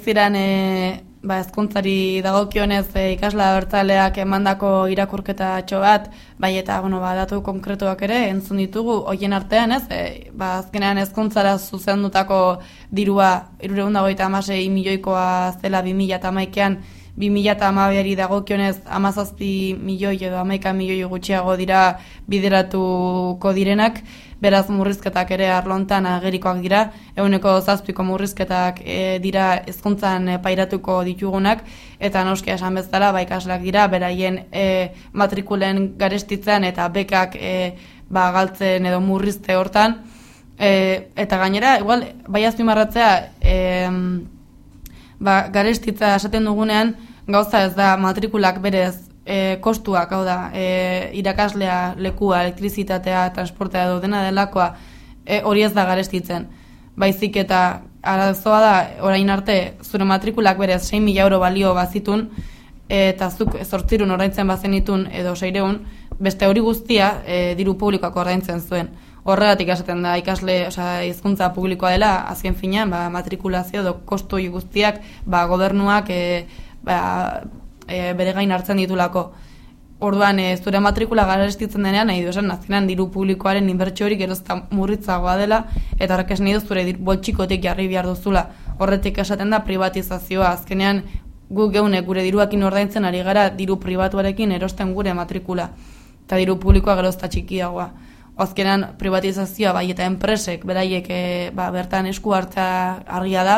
Ziren e, ba, ezkuntzari dagokionez e, ikasla bertzaleak emandako irakurketa bat, bai eta bueno, ba, datu konkretuak ere entzun ditugu hoien artean, ez? E, ba, azkenean ezkuntzara zuzendutako dirua 326 milioikoa zela 2011ean 2012ari dagokionez 17 milioi edo 11 milioi gutxiago dira bideratuko direnak, beraz murrizketak ere arlontan agerikoak dira, eguneko zazpiko murrizketak e, dira hezkuntzan e, pairatuko ditugunak, eta noski esan bezala ba ikasleak dira, beraien e, matrikulen garestitzen eta bekak e, ba, galtzen edo murrizte hortan, e, eta gainera, igual, bai azpimarratzea, e, ba, garestitza esaten dugunean, gauza ez da matrikulak berez e, kostuak, hau da, e, irakaslea, lekua, elektrizitatea, transportea edo dena delakoa, e, hori ez da garestitzen. Baizik eta arazoa da, orain arte, zure matrikulak berez 6 mila euro balio bazitun, eta zuk zortzirun ordaintzen bazenitun edo seireun, beste hori guztia e, diru publikoak ordaintzen zuen. Horregatik esaten da ikasle, osea, hizkuntza publikoa dela, azken finean, ba, matrikulazio edo kostu guztiak, ba, gobernuak e, ba, e, bere gain hartzen ditulako. Orduan, e, zure matrikula garestitzen denean, nahi du esan, nazionan diru publikoaren inbertsio hori gerozta murritzagoa dela, eta horrek esan nahi du zure boltsikotik jarri behar duzula. Horretik esaten da privatizazioa, azkenean gu geune gure diruakin ordaintzen ari gara diru pribatuarekin erosten gure matrikula. Eta diru publikoa gerozta txikiagoa. Azkenean privatizazioa bai eta enpresek beraiek e, ba, bertan esku hartzea argia da,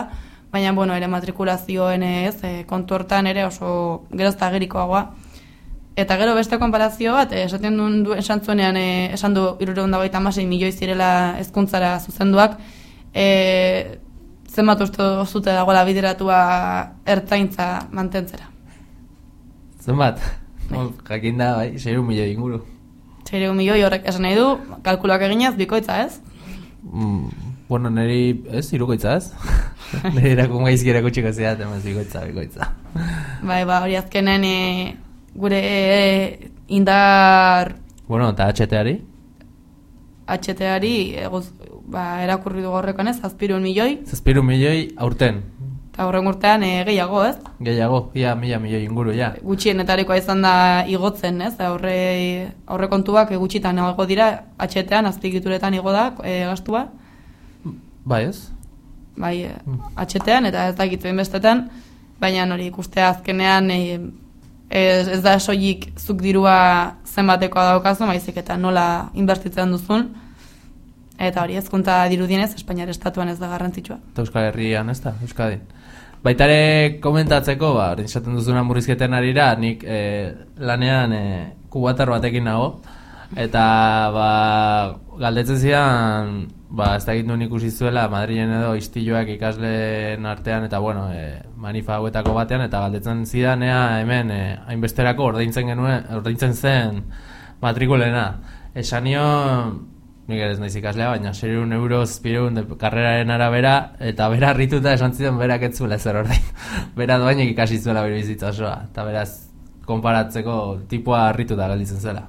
baina bueno, ere matrikulazioen ez, e, kontu hortan ere oso gerozta agerikoagoa. Eta gero beste konparazio bat, eh, esaten duen du, esan zuenean, eh, esan du irureun dagoita amasei milioi zirela hezkuntzara zuzenduak, eh, zenbat uste zute dagoela bideratua ertzaintza mantentzera.
Zenbat? Bai. Jakin da, bai, 6 milioi inguru.
Zereu milioi horrek esan nahi du, kalkulak eginez, bikoitza ez?
Mm, bueno, niri, ez, irukoitza ez? niri erakun gaizki erakutxiko zidat, emaz, bikoitza, bikoitza.
Bai, ba, hori azkenen e, gure e, indar
Bueno, eta HT-ari?
HT-ari ba, erakurri dugu horrekan ez, azpirun milioi,
Zazpiru milioi aurten.
Horren urtean e, gehiago ez?
Gehiago, ia, mila milioi inguru, ja.
gutxienetarikoa izan da igotzen, ez? Aurre aurre kontuak gutxitan igo dira, HT-an azpigituretan igo da e, gastua,
Bai, ez?
bai e, HT-an eta ez dakit bestetan, baina hori ikustea azkenean e, ez, ez da soilik zuk dirua zenbatekoa daukazu, baizik eta nola inbertitzen duzun. Eta hori ezkuntza dirudienez, Espainiar estatuan ez da garrantzitsua.
Eta Euskal Herrian, ez da, Euskadin. Baitare komentatzeko, ba, esaten duzuna murrizketen arira, nik eh, lanean eh, kubatar batekin nago, eta ba, galdetzen zidan, ba, ez da nuen ikusi zuela, Madrilen edo istiloak ikasleen artean, eta bueno, e, manifa hauetako batean, eta galdetzen zidan, ea hemen eh, hainbesterako ordaintzen genuen, ordaintzen zen matrikulena. Esan nio, ere ez naiz ikaslea, baina 600 euroz pireun de karreraren arabera, eta bera harrituta esan zidan berak ez zuela zer orain. bera doainek ikasi zuela bere bizitza osoa, eta beraz, konparatzeko tipua harrituta gelditzen zela.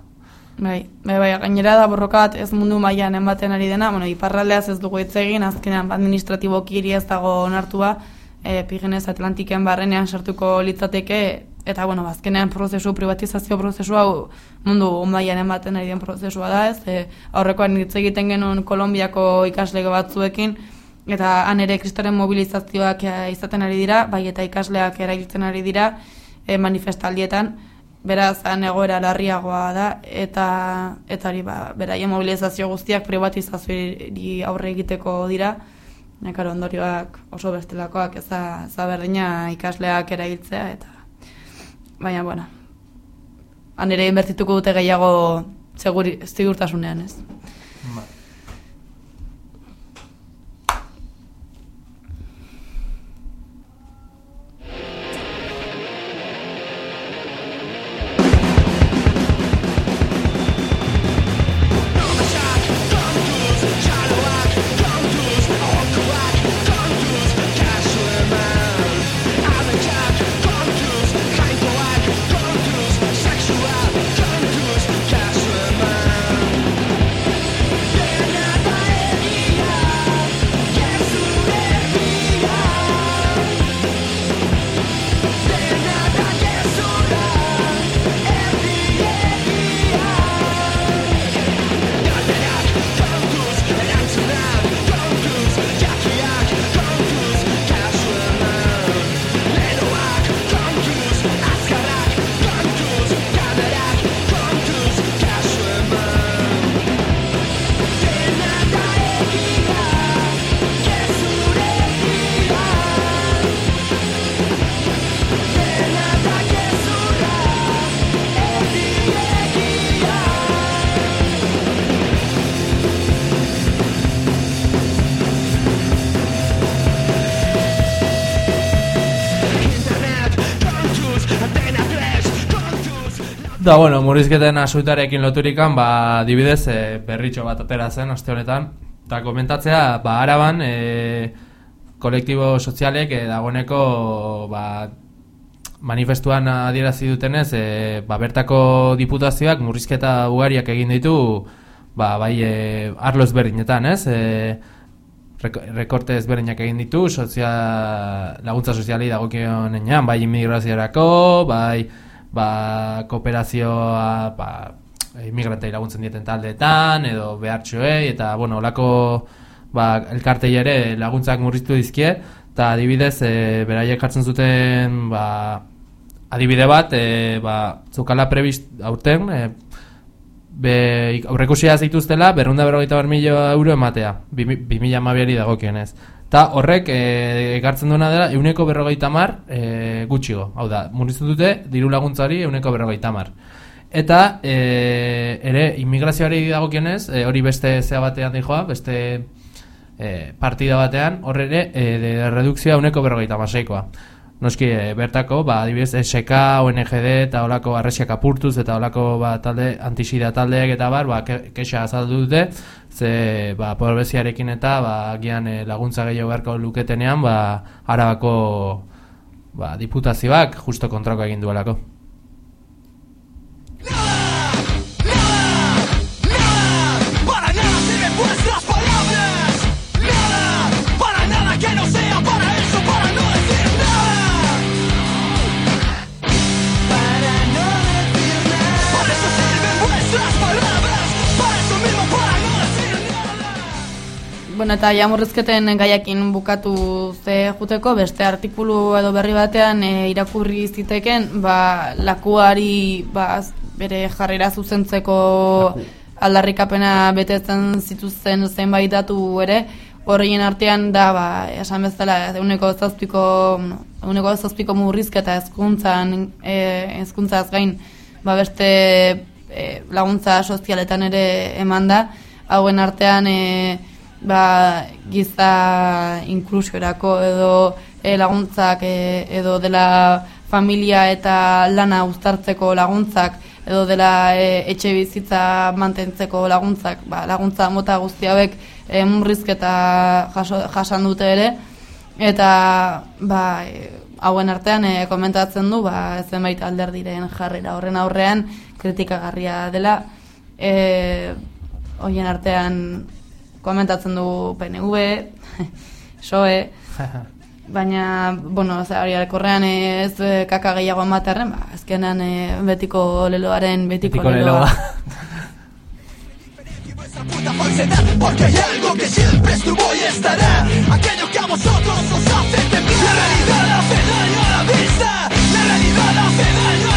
Bai, bai, bai, gainera da borroka bat ez mundu mailan ematen ari dena, bueno, iparraldeaz ez dugu hitz egin, azkenean administratiboki hiri ez dago onartua, e, Pigenez Atlantiken barrenean sartuko litzateke, eta bueno, azkenean prozesu, privatizazio prozesu hau mundu mailan ematen ari den prozesua da, ez? E, aurrekoan hitz egiten genuen Kolonbiako ikaslego batzuekin, eta han ere kristoren mobilizazioak e, izaten ari dira, bai eta ikasleak erailtzen ari dira e, manifestaldietan, beraz han egoera larriagoa da eta eta hori ba beraien mobilizazio guztiak privatizazioari aurre egiteko dira Nekaro ondorioak oso bestelakoak ez da ez da berdina ikasleak erailtzea eta baina bueno. Han ere inbertituko dute gehiago seguri ziurtasunean ez
Da, bueno, murrizketen asuitarekin loturikan, ba, dibidez, e, berritxo bat atera zen, aste honetan. Eta komentatzea, ba, araban, e, kolektibo sozialek e, dagoeneko, ba, manifestuan adierazi dutenez, e, ba, bertako diputazioak murrizketa ugariak egin ditu, ba, bai, e, arlo ezberdinetan, ez? E, reko- rekorte ezberdinak egin ditu, sozial, laguntza soziali dagokionean, bai immigraziorako, bai ba, kooperazioa ba, imigrantei laguntzen dieten taldeetan, edo behartxoei, eta, bueno, olako ba, elkartei ere laguntzak murriztu dizkie, eta adibidez, e, beraiek jartzen zuten, ba, adibide bat, e, ba, zukala prebist aurten, e, be, aurrekusia zituztela, berrunda berrogeita bar milo euro ematea, bi, bi mila amabiari dagokionez. Eta horrek e, ekartzen duena dela, euneko berrogeita mar e, gutxigo. Hau da, murriztu dute, diru laguntzari euneko berrogeita mar. Eta e, ere, immigrazioari dagokionez, e, hori beste zea batean dijoa, beste e, partida batean, horre ere, e, redukzioa euneko berrogeita maseikoa. Noski, e, bertako, ba, adibidez, SK, ONGD, eta olako arresiak apurtuz, eta olako ba, talde, antisida taldeek eta bar, ba, ke, kexa azaldu dute, ze, ba, pobreziarekin eta, ba, gian e, laguntza gehiago beharko luketenean, ba, arabako, ba, diputazioak justo kontrako egin duelako.
Bueno, eta ja murrizketen gaiakin bukatu ze juteko, beste artikulu edo berri batean e, irakurri ziteken, ba, lakuari ba, bere jarrera zuzentzeko aldarrikapena betetzen zituzten zenbait datu ere, horreien artean da, ba, esan bezala, eguneko zazpiko, eguneko zazpiko murrizketa ezkuntzan, e, ezkuntzaz gain, ba, beste e, laguntza sozialetan ere eman da, hauen artean e, ba, giza inklusiorako edo e, laguntzak e, edo dela familia eta lana uztartzeko laguntzak edo dela e, etxe bizitza mantentzeko laguntzak, ba, laguntza mota guzti hauek e, murrizketa jaso, jasan dute ere. Eta ba, e, hauen artean e, komentatzen du ba, zenbait alderdiren jarrera horren aurrean kritikagarria dela. E, hoien artean komentatzen du PNV, SOE, baina, bueno, oza, hori alkorrean ez eh, kaka gehiago ematerren, ba, azkenan eh, betiko leloaren betiko,
Betiko
leloa.
Puta falsedad, porque hay algo que siempre estuvo y estará. Aquello que a vosotros os hace temblar. La realidad hace daño a la vista. La realidad hace daño.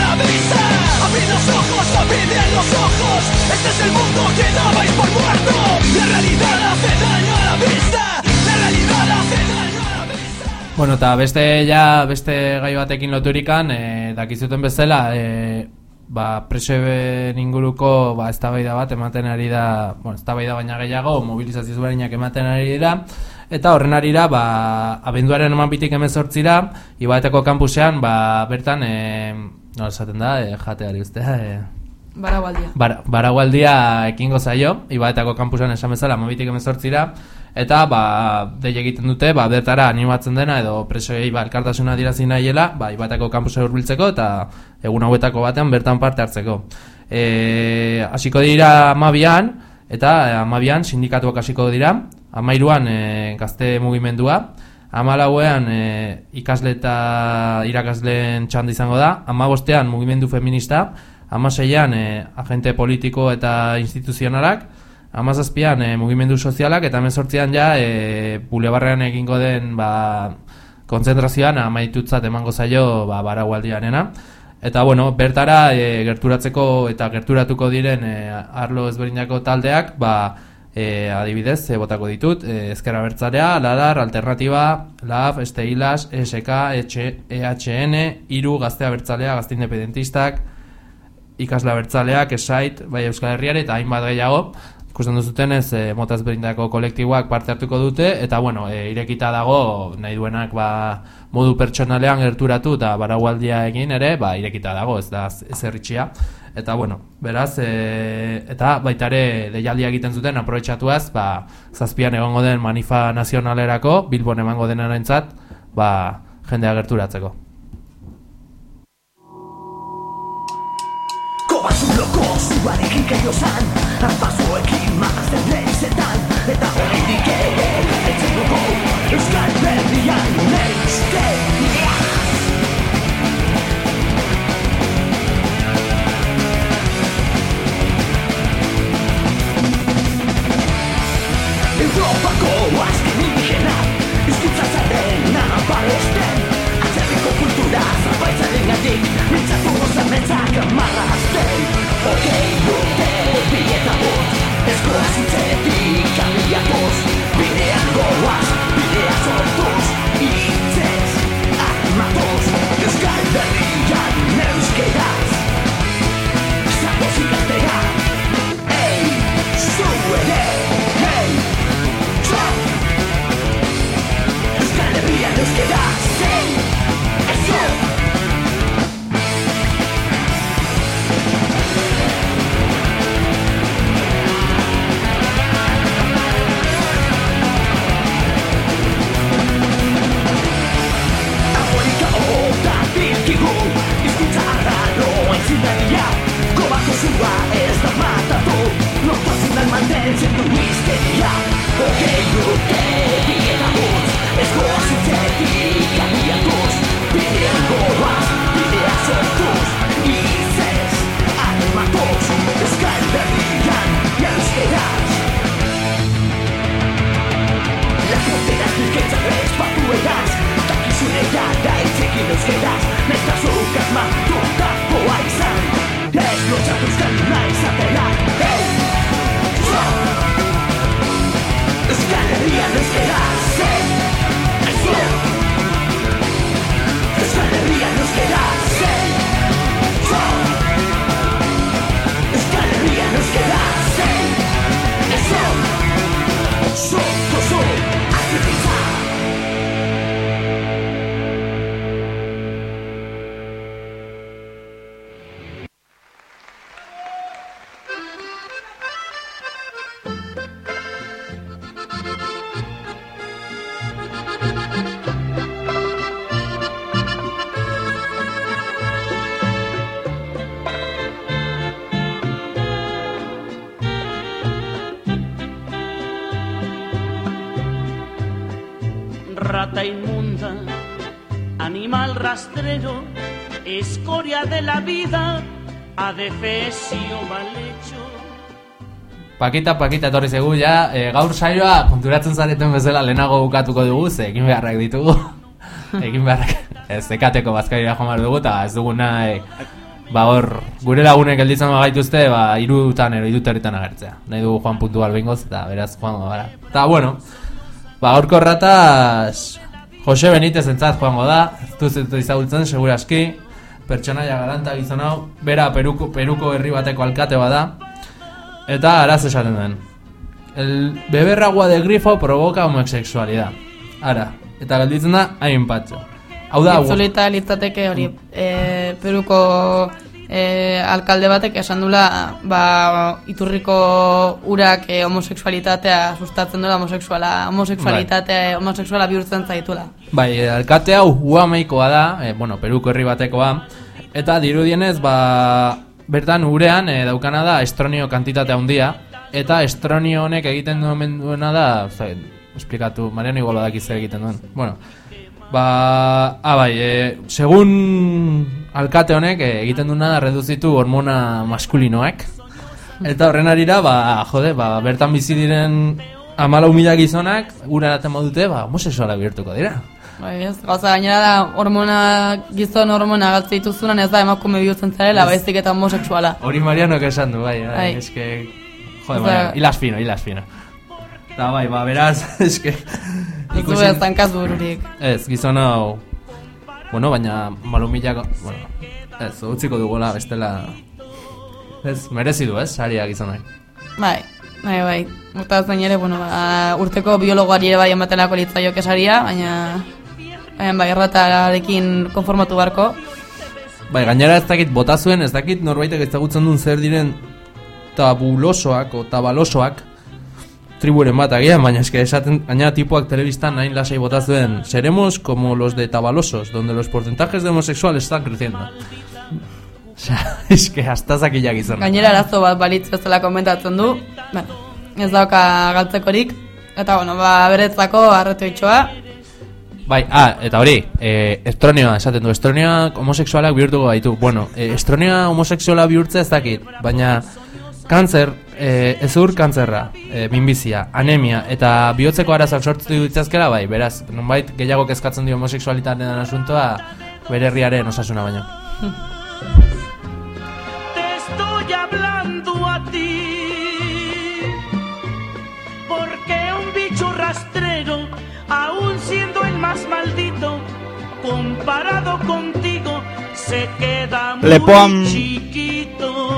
Abrid los ojos, abrid los ojos. Este es el mundo que dabais por muerto. La realidad hace daño a la vista. La realidad hace daño a la vista.
Bueno, eta beste ja, beste gai batekin loturikan, e, dakizuten bezala, e, ba, preseben inguruko ba, eztabaida bat ematen ari da, bueno, eztabaida baina gehiago, mobilizazio ezberdinak ematen ari dira, eta horren arira, ba, abenduaren eman bitik hemen sortzira, ibaeteko kampusean, ba, bertan, e, no, esaten da, e, jateari ustea, e,
Baragualdia.
Bar, baragualdia ekingo zaio, ibaetako kampusan esan bezala, mobitik emezortzira, eta ba, dei egiten dute, ba, bertara animatzen dena, edo presoei ba, elkartasuna dirazi nahiela, ba, ibaetako kampusa hurbiltzeko, eta egun hauetako batean bertan parte hartzeko. E, hasiko dira amabian, eta amabian sindikatuak hasiko dira, amairuan e, gazte mugimendua, amalauean e, ikasle eta irakasleen txanda izango da, amabostean mugimendu feminista, amaseian e, agente politiko eta instituzionalak, amazazpian e, mugimendu sozialak, eta emezortzian ja e, bulebarrean egingo den ba, konzentrazioan amaitutzat emango zaio ba, baragualdianena. Eta bueno, bertara e, gerturatzeko eta gerturatuko diren e, arlo ezberdinako taldeak, ba, e, adibidez, e, botako ditut, e, ezkera bertzalea, ladar, alternatiba, LAF, Esteilas, ESK, EHN, Iru, Gaztea Bertzalea, Gazte Independentistak, ikasla bertzaleak, esait, bai Euskal Herriare eta hainbat gehiago. ikusten duzuten ez e, motaz berindako kolektiboak parte hartuko dute eta bueno, e, irekita dago nahi duenak ba, modu pertsonalean gerturatu eta baraualdia egin ere ba, irekita dago ez da ez erritxia eta bueno, beraz e, eta baita ere deialdia egiten zuten aprobetxatuaz ba, zazpian egongo den manifa nazionalerako Bilbon emango denarentzat ba, jendea gerturatzeko
Kobazuloko zuarekin kaiozan Arpazoekin magazten lehizetan Eta horreidik ere Etzen dugu Euskal Herrian Neiztea Europako azken indigena Izkutza zarena baresten Atzerriko kultura zapaitzaren gatik Mintzatu gozan metzak marrazten Okei urte bieta bot Eskola zitzetik abiatuz Bidean goaz, bidea sortuz arraro entzindaria Kobako zua ez da matatu Lortazunan mantentzen du misteria Hogei urte bieta utz Eskoa zitzetik abiatuz Bidean goaz, bidea sortuz Izez, animatuz Euskal Herrian, jauzkeraz La frontera zuzketza espatu egaz Dakizune gara itzekin euskeraz Nesta zukaz matutakoa izan Euskal nahi zatela Hey! Euskal Herrian euskeraz Hey! Eso!
Adefesio mal hecho.
Pakita, pakita etorri zegu, ja, e, gaur saioa konturatzen zareten bezala lehenago bukatuko dugu, ze egin beharrak ditugu. egin beharrak, ez ekateko bazkaria joan dugu, eta ez dugu nahi, ba hor, gure lagunek gelditzen bagaituzte, ba, irutan ero, iruterritan agertzea. Nahi dugu joan puntu balbingoz, eta beraz joango gara. Eta, bueno, ba, gaurko rataz, Jose Benitez entzat joango da, ez duz ez izagutzen, seguraski, pertsonaia galanta gizon hau, bera Peruko, Peruko herri bateko alkate bada, eta araz esaten den. El beber agua de grifo provoca homosexualidad. Ara, eta gelditzen da, hain patxo. Hau da,
Itzulita litzateke hori e, Peruko e, alkalde batek esan dula ba, iturriko urak e, homosexualitatea sustatzen dula homosexuala, homosexualitatea homosexuala bihurtzen zaitula.
Bai, eh, alkate hau uameikoa da, e, bueno, Peruko herri batekoa, eta dirudienez, ba, bertan urean e, daukana da estronio kantitate handia, eta estronio honek egiten duen duena da, zain, esplikatu, Mariano igual badaki zer egiten duen. Bueno, ba, ah, bai, e, segun alkate honek e, egiten duena da reduzitu hormona maskulinoak, eta horren arira, ba, jode, ba, bertan bizi diren amalau mila gizonak, gura eraten modute, ba, homosexuala bihurtuko dira.
Bai, ez, gauza gainera da hormona, gizon hormona galtze dituzunan ez da emakume bihurtzen zarela,
Ez.
baizik eta homosexuala.
Hori Mariano esan du, bai, bai,
Bai.
eske... Jode, Mariano, hilas fino, hilas fino. Eta bai, ba, beraz, eske...
Ez du ez tankaz bururik.
Ez, gizon hau... Bueno, baina malumilako... Bueno, ez, utziko dugula, bestela... Ez, merezi du, ez, saria gizonak.
Bai, Bai, bai. Eta zain ere, bueno, ba, urteko biologoari ere bai ematenako litzaio kesaria, baina... Baina bai, erratarekin konformatu barko.
Bai, gainera ez dakit bota zuen, ez dakit norbaitek ezagutzen duen zer diren tabulosoak o tabalosoak triburen bat agian, baina eske esaten gainera tipuak telebistan nahin lasai bota zuen seremos como los de tabalosos, donde los porcentajes de homosexuales están creciendo. Osea, eske hasta zakilak izan.
Gainera arazo bat balitz bezala komentatzen du. Bueno, ez dauka galtzekorik. Eta, bueno, ba, beretzako arretu itxoa.
Bai, ah, eta hori, eh, estronioa esaten du, estronioa homosexualak bihurtuko gaitu. Bueno, eh, estronioa homosexuala bihurtzea ez dakit, baina kanzer, eh, ezur kantzerra, eh, minbizia, anemia, eta bihotzeko arazak sortu ditzazkela, bai, beraz, nonbait gehiago kezkatzen dio homosexualitatean asuntoa, bere herriaren osasuna baino.
estoy hablando a ti. Porque un bicho rastrero, aún siendo el más maldito, comparado contigo, se queda muy
Le pon-
chiquito.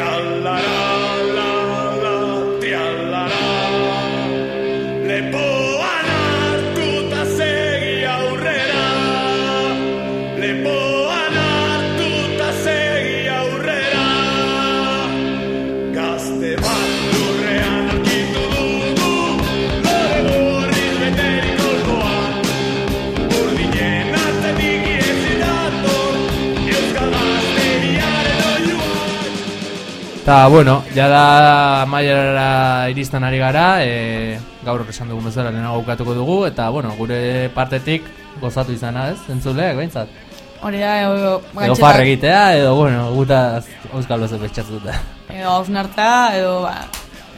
Triallarà, la,
Eta, bueno, ja da mailara iristen ari gara, e, gaur esan dugun bezala lehenago bukatuko dugu, eta, bueno, gure partetik gozatu izana, ez? Zentzuleak, behintzat?
Hori da, edo,
Edo farre egitea, edo, bueno, gutaz euskal loze betxatu dute.
edo hausnartzea, edo, ba,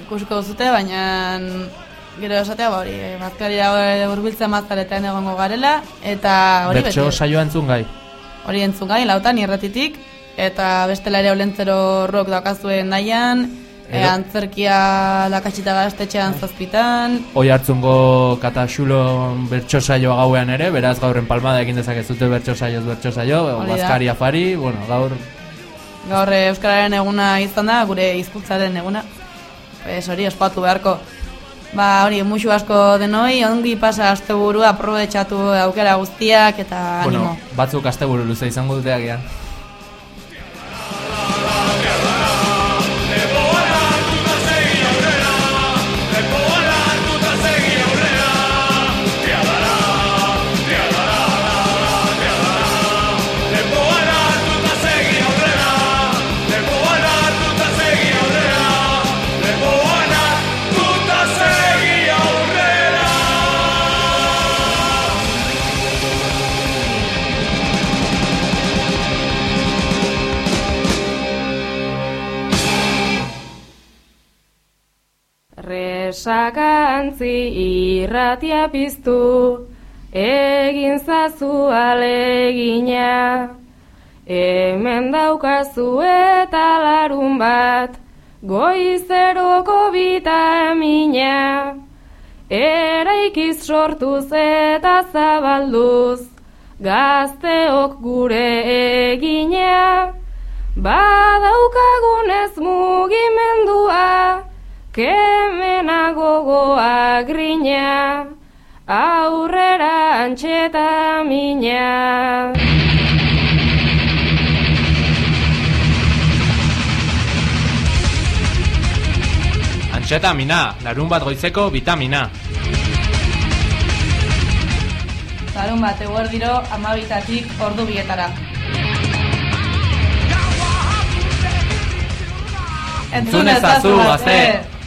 ikusiko duzute, baina gero esatea, ba, hori, bazkarira urbiltzen mazkaretan egongo garela, eta hori
Bertso saioa entzun gai.
hori entzun gai, lautan irratitik, eta bestela ere olentzero rock daukazuen nahian, e, antzerkia lakatsita gaztetxean zazpitan,
Hoi hartzungo kataxulo bertso saioa gauean ere, beraz gaurren palmada egin dezakezute bertso saioz bertso saio, bazkari afari, bueno, gaur
gaur eh, Euskararen eguna izan da, gure hizkuntzaren eguna, ez hori ospatu beharko. Ba, hori, musu asko denoi, ongi pasa asteburua, aprobetxatu aukera guztiak, eta
bueno,
animo.
batzuk asteburu luze izango dute agian.
Resakantzi irratia piztu, egin zazu alegina. Hemen daukazu eta larun bat, goizeroko bitamina. Eraikiz sortuz eta zabalduz, gazteok gure egina. Badaukagunez mugimendua, kemena gogoa grina, aurrera antxeta mina.
Antxetamina, larun bat goizeko vitamina.
Larun bat eguerdiro amabitatik ordu bietara.
Entzun ezazu, gazte!